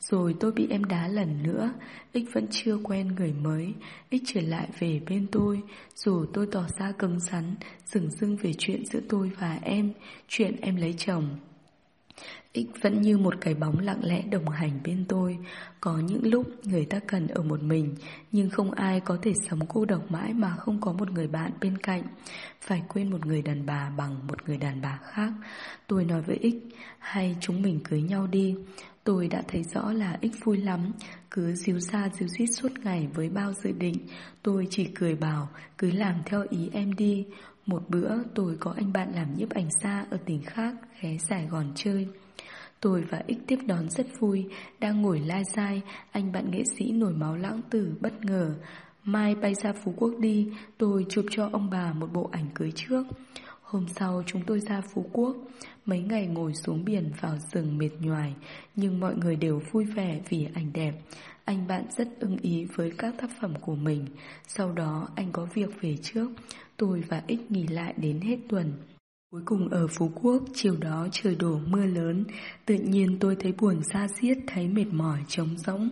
Rồi tôi bị em đá lần nữa, Ích vẫn chưa quen người mới, Ích trở lại về bên tôi. Dù tôi tỏ ra cứng rắn Dừng dưng về chuyện giữa tôi và em, Chuyện em lấy chồng. X vẫn như một cái bóng lặng lẽ đồng hành bên tôi. Có những lúc người ta cần ở một mình, Nhưng không ai có thể sống cô độc mãi mà không có một người bạn bên cạnh. Phải quên một người đàn bà bằng một người đàn bà khác. Tôi nói với X Hay chúng mình cưới nhau đi. Tôi đã thấy rõ là X vui lắm. Cứ díu xa díu dít suốt ngày với bao dự định, Tôi chỉ cười bảo, Cứ làm theo ý em đi. Một bữa tôi có anh bạn làm nhiếp ảnh xa ở tỉnh khác, ghé Sài Gòn chơi. Tôi và X tiếp đón rất vui, đang ngồi lai dai, anh bạn nghệ sĩ nổi máu lãng tử bất ngờ. Mai bay ra Phú Quốc đi, tôi chụp cho ông bà một bộ ảnh cưới trước. Hôm sau chúng tôi ra Phú Quốc, mấy ngày ngồi xuống biển vào rừng mệt nhoài, nhưng mọi người đều vui vẻ vì ảnh đẹp. Anh bạn rất ưng ý với các tác phẩm của mình. Sau đó anh có việc về trước, tôi và X nghỉ lại đến hết tuần. Cuối cùng ở Phú Quốc, chiều đó trời đổ mưa lớn, tự nhiên tôi thấy buồn xa xiết, thấy mệt mỏi, trống rỗng.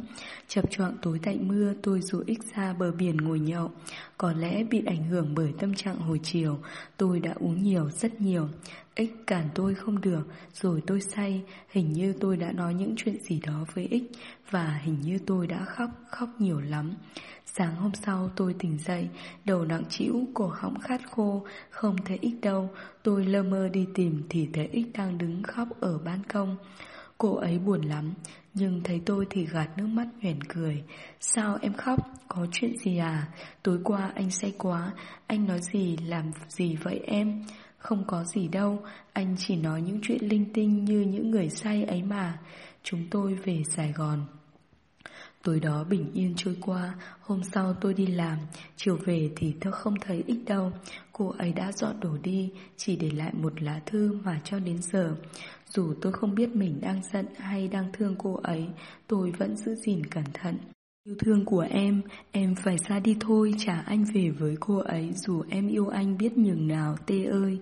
Chập choạng tối tại mưa, tôi rủ ích ra bờ biển ngồi nhậu. Có lẽ bị ảnh hưởng bởi tâm trạng hồi chiều, tôi đã uống nhiều, rất nhiều. Ích cản tôi không được, rồi tôi say, hình như tôi đã nói những chuyện gì đó với Ích, và hình như tôi đã khóc, khóc nhiều lắm. Sáng hôm sau tôi tỉnh dậy, đầu nặng chịu, cổ họng khát khô, không thấy ích đâu. Tôi lơ mơ đi tìm thì thấy ích đang đứng khóc ở ban công. Cô ấy buồn lắm, nhưng thấy tôi thì gạt nước mắt nhoẻn cười. Sao em khóc? Có chuyện gì à? Tối qua anh say quá, anh nói gì làm gì vậy em? Không có gì đâu, anh chỉ nói những chuyện linh tinh như những người say ấy mà. Chúng tôi về Sài Gòn. Tối đó bình yên trôi qua, hôm sau tôi đi làm, chiều về thì tôi không thấy ích đâu. Cô ấy đã dọn đồ đi, chỉ để lại một lá thư mà cho đến giờ. Dù tôi không biết mình đang giận hay đang thương cô ấy, tôi vẫn giữ gìn cẩn thận. Yêu thương của em, em phải ra đi thôi, trả anh về với cô ấy dù em yêu anh biết nhường nào tê ơi.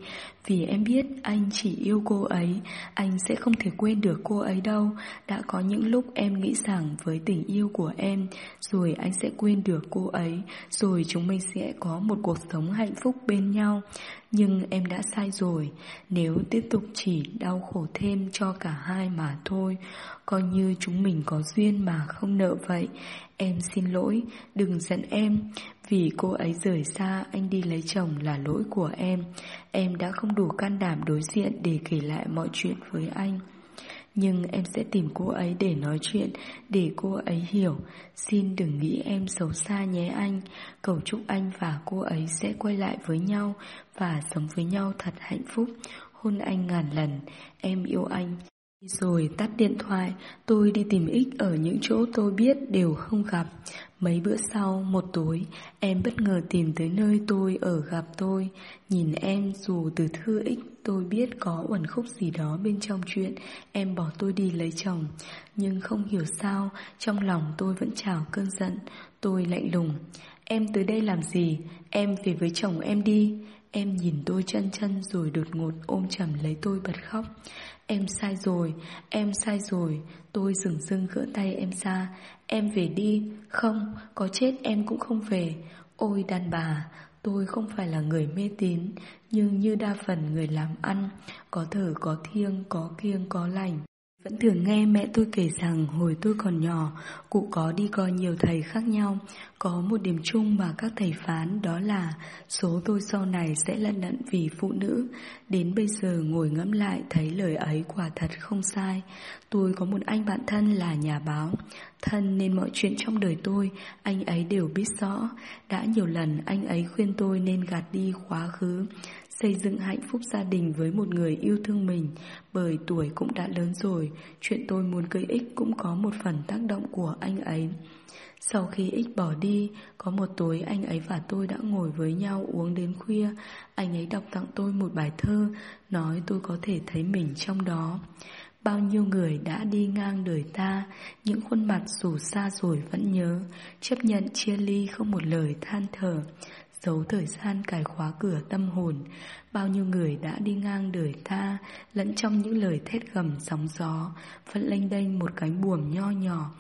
Vì em biết anh chỉ yêu cô ấy, anh sẽ không thể quên được cô ấy đâu. Đã có những lúc em nghĩ rằng với tình yêu của em, rồi anh sẽ quên được cô ấy, rồi chúng mình sẽ có một cuộc sống hạnh phúc bên nhau. Nhưng em đã sai rồi, nếu tiếp tục chỉ đau khổ thêm cho cả hai mà thôi, coi như chúng mình có duyên mà không nợ vậy. Em xin lỗi, đừng giận em, vì cô ấy rời xa anh đi lấy chồng là lỗi của em. Em đã không đủ can đảm đối diện để kể lại mọi chuyện với anh. Nhưng em sẽ tìm cô ấy để nói chuyện Để cô ấy hiểu. Xin đừng nghĩ em xấu xa nhé anh. Cầu chúc anh và cô ấy sẽ quay lại với nhau Và sống với nhau thật hạnh phúc. Hôn anh ngàn lần. Em yêu anh. Rồi tắt điện thoại, tôi đi tìm ích ở những chỗ tôi biết đều không gặp. Mấy bữa sau, một tối, em bất ngờ tìm tới nơi tôi ở gặp tôi. Nhìn em dù từ thư ích tôi biết có uẩn khúc gì đó bên trong chuyện em bỏ tôi đi lấy chồng. Nhưng không hiểu sao, trong lòng tôi vẫn trào cơn giận. Tôi lạnh lùng. Em tới đây làm gì? Em về với chồng em đi. Em nhìn tôi chân chân rồi đột ngột ôm chầm lấy tôi bật khóc. Em sai rồi, em sai rồi. Tôi dừng dưng gỡ tay em ra. Em về đi. Không, có chết em cũng không về. Ôi đàn bà, tôi không phải là người mê tín, nhưng như đa phần người làm ăn, có thở có thiêng, có kiêng có lành. Vẫn thường nghe mẹ tôi kể rằng hồi tôi còn nhỏ, cụ có đi coi nhiều thầy khác nhau. Có một điểm chung mà các thầy phán đó là số tôi sau này sẽ lận đận vì phụ nữ. Đến bây giờ ngồi ngẫm lại thấy lời ấy quả thật không sai. Tôi có một anh bạn thân là nhà báo. Thân nên mọi chuyện trong đời tôi, anh ấy đều biết rõ. Đã nhiều lần anh ấy khuyên tôi nên gạt đi quá khứ xây dựng hạnh phúc gia đình với một người yêu thương mình. Bởi tuổi cũng đã lớn rồi, chuyện tôi muốn cưới ích cũng có một phần tác động của anh ấy. Sau khi ích bỏ đi, có một tối anh ấy và tôi đã ngồi với nhau uống đến khuya. Anh ấy đọc tặng tôi một bài thơ, nói tôi có thể thấy mình trong đó. Bao nhiêu người đã đi ngang đời ta, Những khuôn mặt dù xa rồi vẫn nhớ. Chấp nhận chia ly không một lời than thở. Giấu thời gian cài khóa cửa tâm hồn, Bao nhiêu người đã đi ngang đời ta Lẫn trong những lời thét gầm sóng gió, Vẫn lênh đênh một cánh buồm nho nhỏ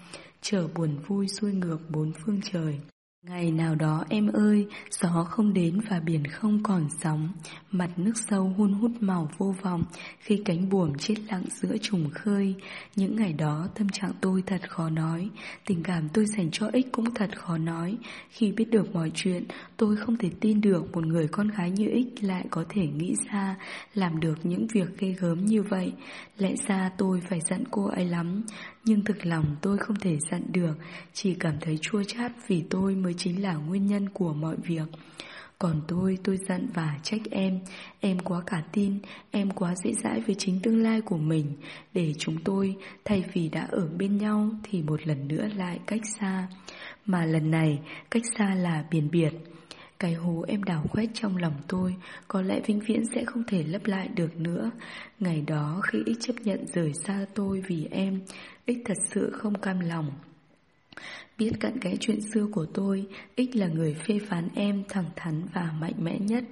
Chở buồn vui xuôi ngược bốn phương trời. Ngày nào đó em ơi, gió không đến và biển không còn sóng, mặt nước sâu hun hút màu vô vọng khi cánh buồm chết lặng giữa trùng khơi. Những ngày đó tâm trạng tôi thật khó nói, tình cảm tôi dành cho ích cũng thật khó nói. Khi biết được mọi chuyện, tôi không thể tin được một người con gái như ích lại có thể nghĩ ra làm được những việc ghê gớm như vậy. Lẽ ra tôi phải giận cô ấy lắm, nhưng thực lòng tôi không thể giận được, chỉ cảm thấy chua chát vì tôi mới chính là nguyên nhân của mọi việc. Còn tôi, tôi giận và trách em. Em quá cả tin Em quá dễ dãi với chính tương lai của mình. Để chúng tôi Thay vì đã ở bên nhau Thì một lần nữa lại cách xa. Mà lần này cách xa là biển biệt. Cái hố em đào khoét trong lòng tôi Có lẽ vĩnh viễn sẽ không thể lấp lại được nữa. Ngày đó khi Ích chấp nhận rời xa tôi vì em Ích thật sự không cam lòng. Biết cận cái chuyện xưa của tôi, Ích là người phê phán em thẳng thắn và mạnh mẽ nhất.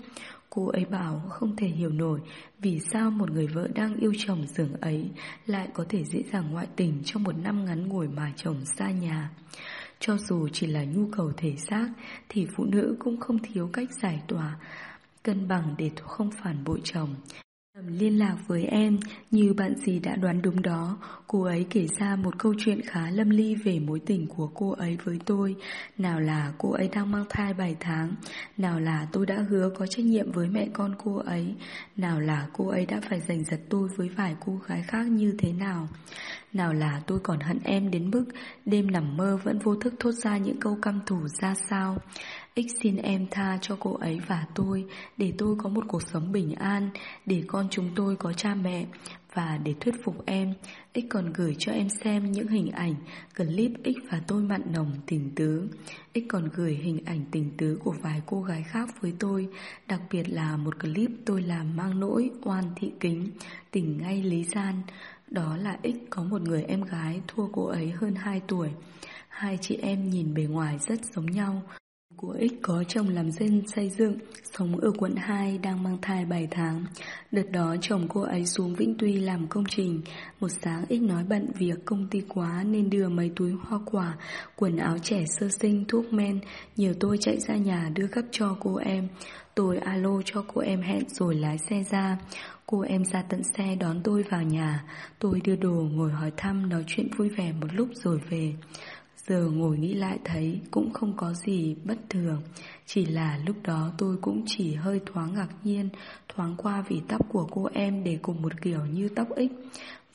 Cô ấy bảo không thể hiểu nổi Vì sao một người vợ đang yêu chồng giường ấy Lại có thể dễ dàng ngoại tình Trong một năm ngắn ngủi mà chồng xa nhà. Cho dù chỉ là nhu cầu thể xác, Thì phụ nữ cũng không thiếu cách giải tỏa Cân bằng để không phản bội chồng. Liên lạc với em, như bạn gì đã đoán đúng đó, cô ấy kể ra một câu chuyện khá lâm ly về mối tình của cô ấy với tôi. Nào là cô ấy đang mang thai 7 tháng, nào là tôi đã hứa có trách nhiệm với mẹ con cô ấy, nào là cô ấy đã phải giành giật tôi với vài cô gái khác như thế nào. Nào là tôi còn hận em đến mức đêm nằm mơ vẫn vô thức thốt ra những câu căm thù ra sao. Ích xin em tha cho cô ấy và tôi để tôi có một cuộc sống bình an, để con chúng tôi có cha mẹ và để thuyết phục em, Ích còn gửi cho em xem những hình ảnh clip Ích và tôi mặn nồng tình tứ. Ích còn gửi hình ảnh tình tứ của vài cô gái khác với tôi, đặc biệt là một clip tôi làm mang nỗi oan thị kính, tình ngay lý gian. Đó là Ích có một người em gái thua cô ấy hơn 2 tuổi. Hai chị em nhìn bề ngoài rất giống nhau, của X có chồng làm dân xây dựng, sống ở quận 2 đang mang thai 7 tháng. Đợt đó chồng cô ấy xuống Vĩnh Tuy làm công trình. Một sáng X nói bận việc công ty quá nên đưa mấy túi hoa quả, quần áo trẻ sơ sinh, thuốc men. Nhiều tôi chạy ra nhà đưa gấp cho cô em. Tôi alo cho cô em hẹn rồi lái xe ra. Cô em ra tận xe đón tôi vào nhà. Tôi đưa đồ ngồi hỏi thăm nói chuyện vui vẻ một lúc rồi về. Giờ ngồi nghĩ lại thấy cũng không có gì bất thường. Chỉ là lúc đó tôi cũng chỉ hơi thoáng ngạc nhiên Thoáng qua vì tóc của cô em để cùng một kiểu như tóc ích.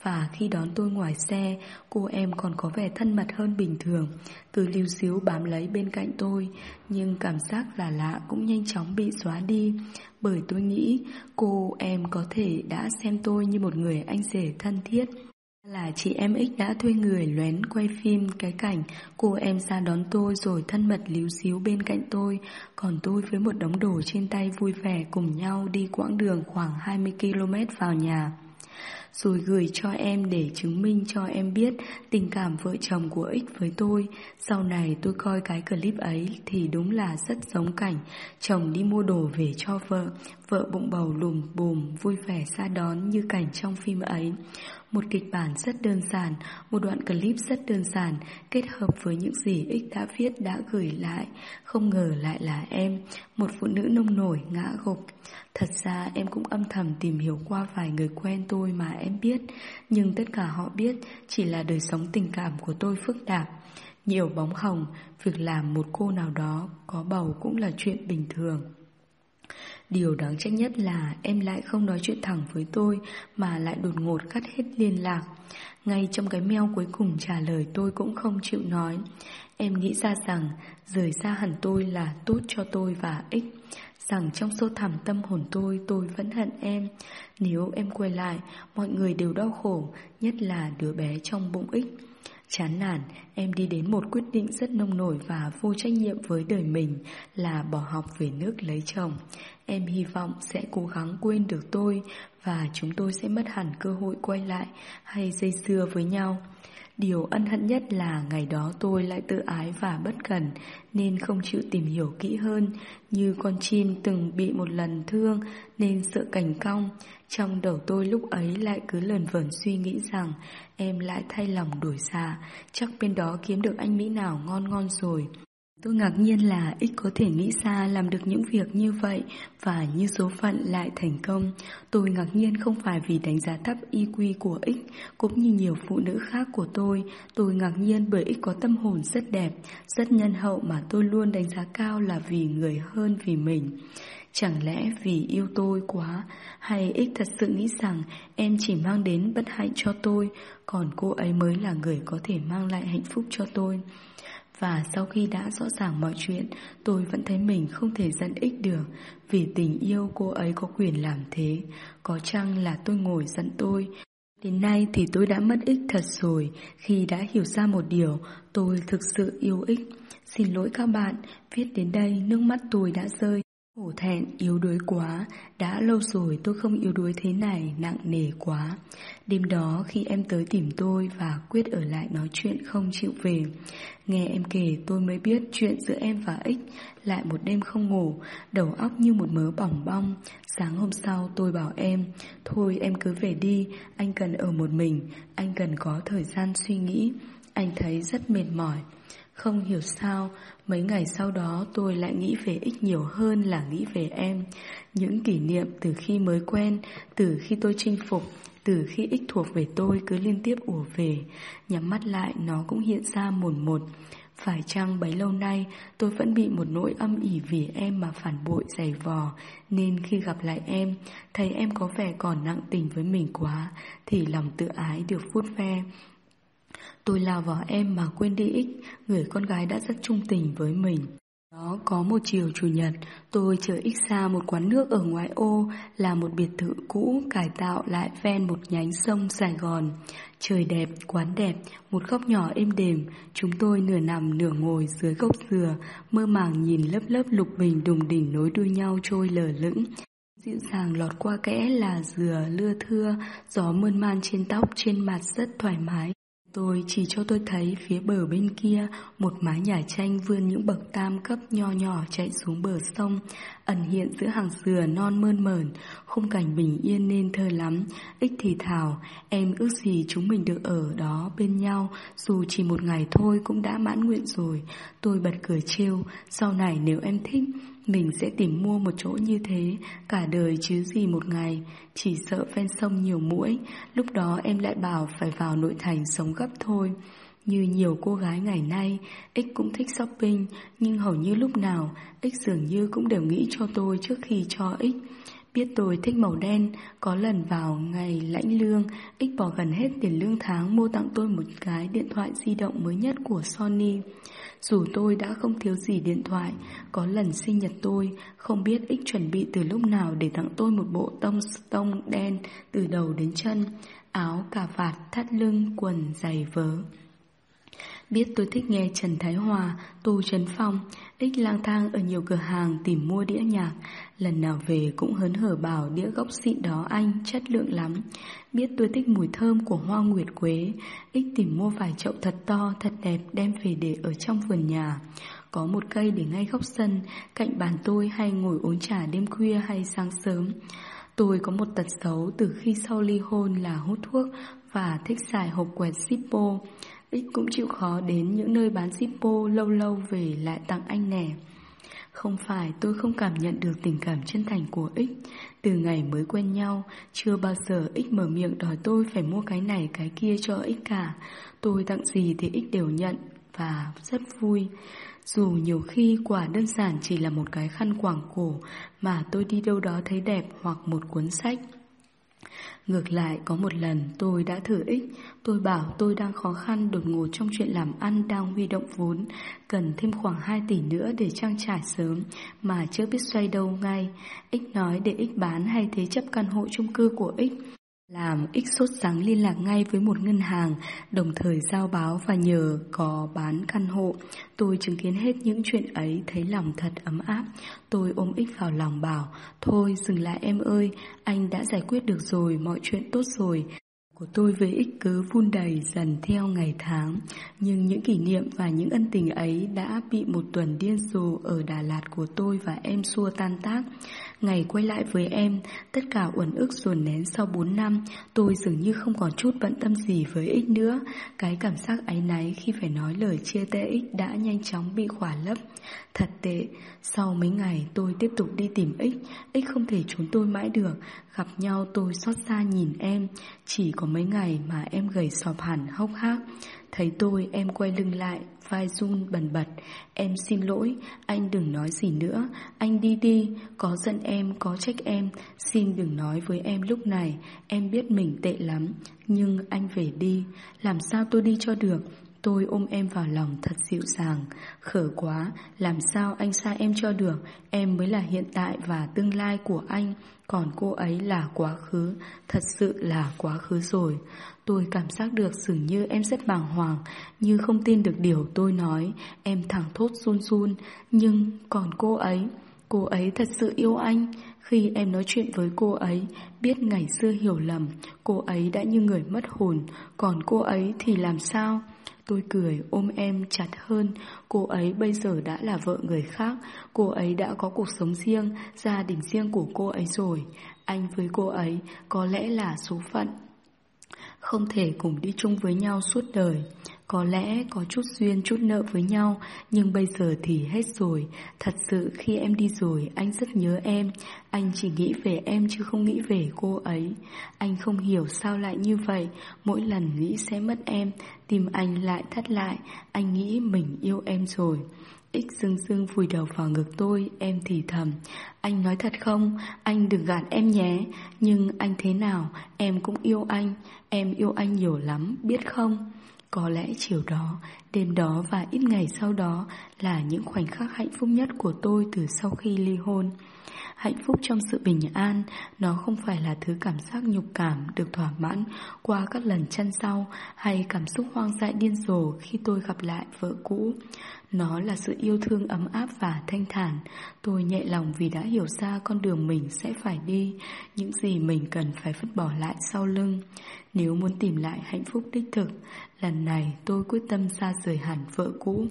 Và khi đón tôi ngoài xe, cô em còn có vẻ thân mật hơn bình thường, cứ lưu xíu bám lấy bên cạnh tôi, nhưng cảm giác là lạ cũng nhanh chóng bị xóa đi, bởi tôi nghĩ cô em có thể đã xem tôi như một người anh rể thân thiết. Là chị em X đã thuê người lén quay phim cái cảnh cô em ra đón tôi rồi thân mật líu xíu bên cạnh tôi, còn tôi với một đống đồ trên tay vui vẻ cùng nhau đi quãng đường khoảng 20 km vào nhà rồi gửi cho em để chứng minh cho em biết tình cảm vợ chồng của X với tôi. Sau này tôi coi cái clip ấy thì đúng là rất giống cảnh chồng đi mua đồ về cho vợ, vợ bụng bầu lùm bùm vui vẻ ra đón như cảnh trong phim ấy. Một kịch bản rất đơn giản, một đoạn clip rất đơn giản, kết hợp với những gì X đã viết đã gửi lại, không ngờ lại là em, một phụ nữ nông nổi ngã gục. Thật ra em cũng âm thầm tìm hiểu qua vài người quen tôi mà em biết, nhưng tất cả họ biết chỉ là đời sống tình cảm của tôi phức tạp. Nhiều bóng hồng, việc làm một cô nào đó có bầu cũng là chuyện bình thường. Điều đáng trách nhất là em lại không nói chuyện thẳng với tôi mà lại đột ngột cắt hết liên lạc. Ngay trong cái mail cuối cùng trả lời tôi cũng không chịu nói. Em nghĩ ra rằng rời xa hẳn tôi là tốt cho tôi và ích. Rằng trong sâu thẳm tâm hồn tôi tôi vẫn hận em. Nếu em quay lại, mọi người đều đau khổ, nhất là đứa bé trong bụng ích. Chán nản, em đi đến một quyết định rất nông nổi và vô trách nhiệm với đời mình là bỏ học về nước lấy chồng. Em hy vọng sẽ cố gắng quên được tôi và chúng tôi sẽ mất hẳn cơ hội quay lại hay dây dưa với nhau. Điều ân hận nhất là ngày đó tôi lại tự ái và bất cẩn nên không chịu tìm hiểu kỹ hơn như con chim từng bị một lần thương nên sợ cảnh cong. Trong đầu tôi lúc ấy lại cứ lờn vờn suy nghĩ rằng em lại thay lòng đổi dạ, chắc bên đó kiếm được anh Mỹ nào ngon ngon rồi. Tôi ngạc nhiên là ít có thể nghĩ ra làm được những việc như vậy và như số phận lại thành công. Tôi ngạc nhiên không phải vì đánh giá thấp IQ của ích cũng như nhiều phụ nữ khác của tôi. Tôi ngạc nhiên bởi ích có tâm hồn rất đẹp, rất nhân hậu mà tôi luôn đánh giá cao là vì người hơn vì mình. Chẳng lẽ vì yêu tôi quá Hay ích thật sự nghĩ rằng Em chỉ mang đến bất hạnh cho tôi Còn cô ấy mới là người có thể mang lại hạnh phúc cho tôi và sau khi đã rõ ràng mọi chuyện, tôi vẫn thấy mình không thể giận ích được vì tình yêu cô ấy có quyền làm thế. Có chăng là tôi ngồi giận tôi. Đến nay thì tôi đã mất ích thật rồi khi đã hiểu ra một điều, tôi thực sự yêu ích. Xin lỗi các bạn, viết đến đây nước mắt tôi đã rơi. Hổ thẹn, yếu đuối quá, đã lâu rồi tôi không yếu đuối thế này, nặng nề quá. Đêm đó khi em tới tìm tôi và quyết ở lại nói chuyện không chịu về. Nghe em kể tôi mới biết chuyện giữa em và Ích lại một đêm không ngủ, đầu óc như một mớ bỏng bong. Sáng hôm sau tôi bảo em, thôi em cứ về đi, anh cần ở một mình, anh cần có thời gian suy nghĩ. Anh thấy rất mệt mỏi. Không hiểu sao, mấy ngày sau đó tôi lại nghĩ về ích nhiều hơn là nghĩ về em. Những kỷ niệm từ khi mới quen, từ khi tôi chinh phục, từ khi ích thuộc về tôi cứ liên tiếp ùa về. Nhắm mắt lại nó cũng hiện ra một một. Phải chăng bấy lâu nay tôi vẫn bị một nỗi âm ỉ vì em mà phản bội dày vò Nên khi gặp lại em Thấy em có vẻ còn nặng tình với mình quá Thì lòng tự ái được vuốt ve Tôi lao vào em mà quên đi ích Người con gái đã rất trung tình với mình đó có một chiều chủ nhật, tôi chở ích xa một quán nước ở ngoại ô là một biệt thự cũ cải tạo lại ven một nhánh sông Sài Gòn. Trời đẹp, quán đẹp, một góc nhỏ êm đềm, chúng tôi nửa nằm nửa ngồi dưới gốc dừa, mơ màng nhìn lớp lớp lục bình đùng đỉnh nối đuôi nhau trôi lờ lững. Dịu dàng lọt qua kẽ là dừa lưa thưa, gió mơn man trên tóc trên mặt rất thoải mái. Tôi chỉ cho tôi thấy phía bờ bên kia một mái nhà tranh vươn những bậc tam cấp nho nhỏ chạy xuống bờ sông, ẩn hiện giữa hàng dừa non mơn mởn, khung cảnh bình yên nên thơ lắm. Ích thì thảo, em ước gì chúng mình được ở đó bên nhau, dù chỉ một ngày thôi cũng đã mãn nguyện rồi. Tôi bật cười trêu, sau này nếu em thích, mình sẽ tìm mua một chỗ như thế Cả đời chứ gì một ngày. Chỉ sợ ven sông nhiều mũi Lúc đó em lại bảo phải vào nội thành sống gấp thôi. Như nhiều cô gái ngày nay, X cũng thích shopping, Nhưng hầu như lúc nào X dường như cũng đều nghĩ cho tôi trước khi cho X. Biết tôi thích màu đen, có lần vào ngày lãnh lương, Ích bỏ gần hết tiền lương tháng mua tặng tôi một cái điện thoại di động mới nhất của Sony. Dù tôi đã không thiếu gì điện thoại, có lần sinh nhật tôi, không biết Ích chuẩn bị từ lúc nào để tặng tôi một bộ tông tông đen từ đầu đến chân, áo, cà vạt, thắt lưng, quần, giày vớ. Biết tôi thích nghe Trần Thái Hòa, Tô Trấn Phong, ích lang thang ở nhiều cửa hàng tìm mua đĩa nhạc. Lần nào về cũng hớn hở bảo đĩa gốc xịn đó anh, chất lượng lắm. Biết tôi thích mùi thơm của hoa nguyệt quế, ích tìm mua vài chậu thật to, thật đẹp đem về để ở trong vườn nhà. Có một cây để ngay góc sân, cạnh bàn tôi hay ngồi uống trà đêm khuya hay sáng sớm. Tôi có một tật xấu từ khi sau ly hôn là hút thuốc và thích xài hộp quẹt Zippo. Ích cũng chịu khó đến những nơi bán Zippo lâu lâu về lại tặng anh nè. Không phải tôi không cảm nhận được tình cảm chân thành của Ích Từ ngày mới quen nhau, Chưa bao giờ Ích mở miệng đòi tôi phải mua cái này, cái kia cho Ích cả. Tôi tặng gì thì Ích đều nhận Và rất vui. Dù nhiều khi quả đơn giản chỉ là một cái khăn quảng cổ Mà tôi đi đâu đó thấy đẹp hoặc một cuốn sách. Ngược lại, có một lần tôi đã thử ích. Tôi bảo tôi đang khó khăn đột ngột trong chuyện làm ăn đang huy động vốn, Cần thêm khoảng 2 tỷ nữa để trang trải sớm, Mà chưa biết xoay đâu ngay. Ích nói để ích bán hay thế chấp căn hộ chung cư của ích làm X sốt sáng liên lạc ngay với một ngân hàng, đồng thời giao báo và nhờ có bán căn hộ. Tôi chứng kiến hết những chuyện ấy thấy lòng thật ấm áp. Tôi ôm X vào lòng bảo, thôi dừng lại em ơi, anh đã giải quyết được rồi, mọi chuyện tốt rồi của tôi với ích cứ vun đầy dần theo ngày tháng Nhưng những kỷ niệm và những ân tình ấy đã bị một tuần điên rồ ở Đà Lạt của tôi và em xua tan tác Ngày quay lại với em, tất cả uẩn ức dồn nén sau 4 năm Tôi dường như không còn chút bận tâm gì với ích nữa. Cái cảm giác áy náy khi phải nói lời chia tay ích đã nhanh chóng bị khỏa lấp. Thật tệ, sau mấy ngày tôi tiếp tục đi tìm ích Ích không thể trốn tôi mãi được. Gặp nhau tôi xót xa nhìn em Chỉ có mấy ngày mà em gầy sọp hẳn hốc hác. Thấy tôi em quay lưng lại Vai run bần bật. Em xin lỗi, Anh đừng nói gì nữa. Anh đi đi, Có giận em, Có trách em. Xin đừng nói với em lúc này. Em biết mình tệ lắm, Nhưng anh về đi. Làm sao tôi đi cho được? Tôi ôm em vào lòng thật dịu dàng. Khở quá, Làm sao anh xa em cho được? Em mới là hiện tại và tương lai của anh. Còn cô ấy là quá khứ, Thật sự là quá khứ rồi. Tôi cảm giác được dường như em rất bàng hoàng, Như không tin được điều tôi nói. Em thẳng thốt run run. Nhưng còn cô ấy Cô ấy thật sự yêu anh. Khi em nói chuyện với cô ấy, Biết ngày xưa hiểu lầm, Cô ấy đã như người mất hồn. Còn cô ấy thì làm sao? Tôi cười ôm em chặt hơn. Cô ấy bây giờ đã là vợ người khác. Cô ấy đã có cuộc sống riêng, Gia đình riêng của cô ấy rồi. Anh với cô ấy có lẽ là số phận không thể cùng đi chung với nhau suốt đời. Có lẽ có chút duyên chút nợ với nhau, Nhưng bây giờ thì hết rồi. Thật sự khi em đi rồi, Anh rất nhớ em. Anh chỉ nghĩ về em chứ không nghĩ về cô ấy. Anh không hiểu sao lại như vậy. Mỗi lần nghĩ sẽ mất em, Tim anh lại thắt lại. Anh nghĩ mình yêu em rồi. Ích dương dương vùi đầu vào ngực tôi Em thì thầm. Anh nói thật không? Anh đừng gạt em nhé. Nhưng anh thế nào? Em cũng yêu anh. Em yêu anh nhiều lắm Biết không? Có lẽ chiều đó, đêm đó và ít ngày sau đó là những khoảnh khắc hạnh phúc nhất của tôi từ sau khi ly hôn. Hạnh phúc trong sự bình an, nó không phải là thứ cảm giác nhục cảm được thỏa mãn qua các lần chăn sau hay cảm xúc hoang dại điên rồ khi tôi gặp lại vợ cũ. Nó là sự yêu thương ấm áp và thanh thản. Tôi nhẹ lòng vì đã hiểu ra con đường mình sẽ phải đi, những gì mình cần phải vứt bỏ lại sau lưng. Nếu muốn tìm lại hạnh phúc đích thực, lần này tôi quyết tâm xa rời hẳn vợ cũ.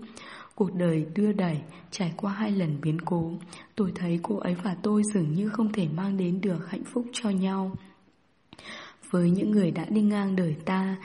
Cuộc đời đưa đẩy, trải qua hai lần biến cố, tôi thấy cô ấy và tôi dường như không thể mang đến được hạnh phúc cho nhau. Với những người đã đi ngang đời ta,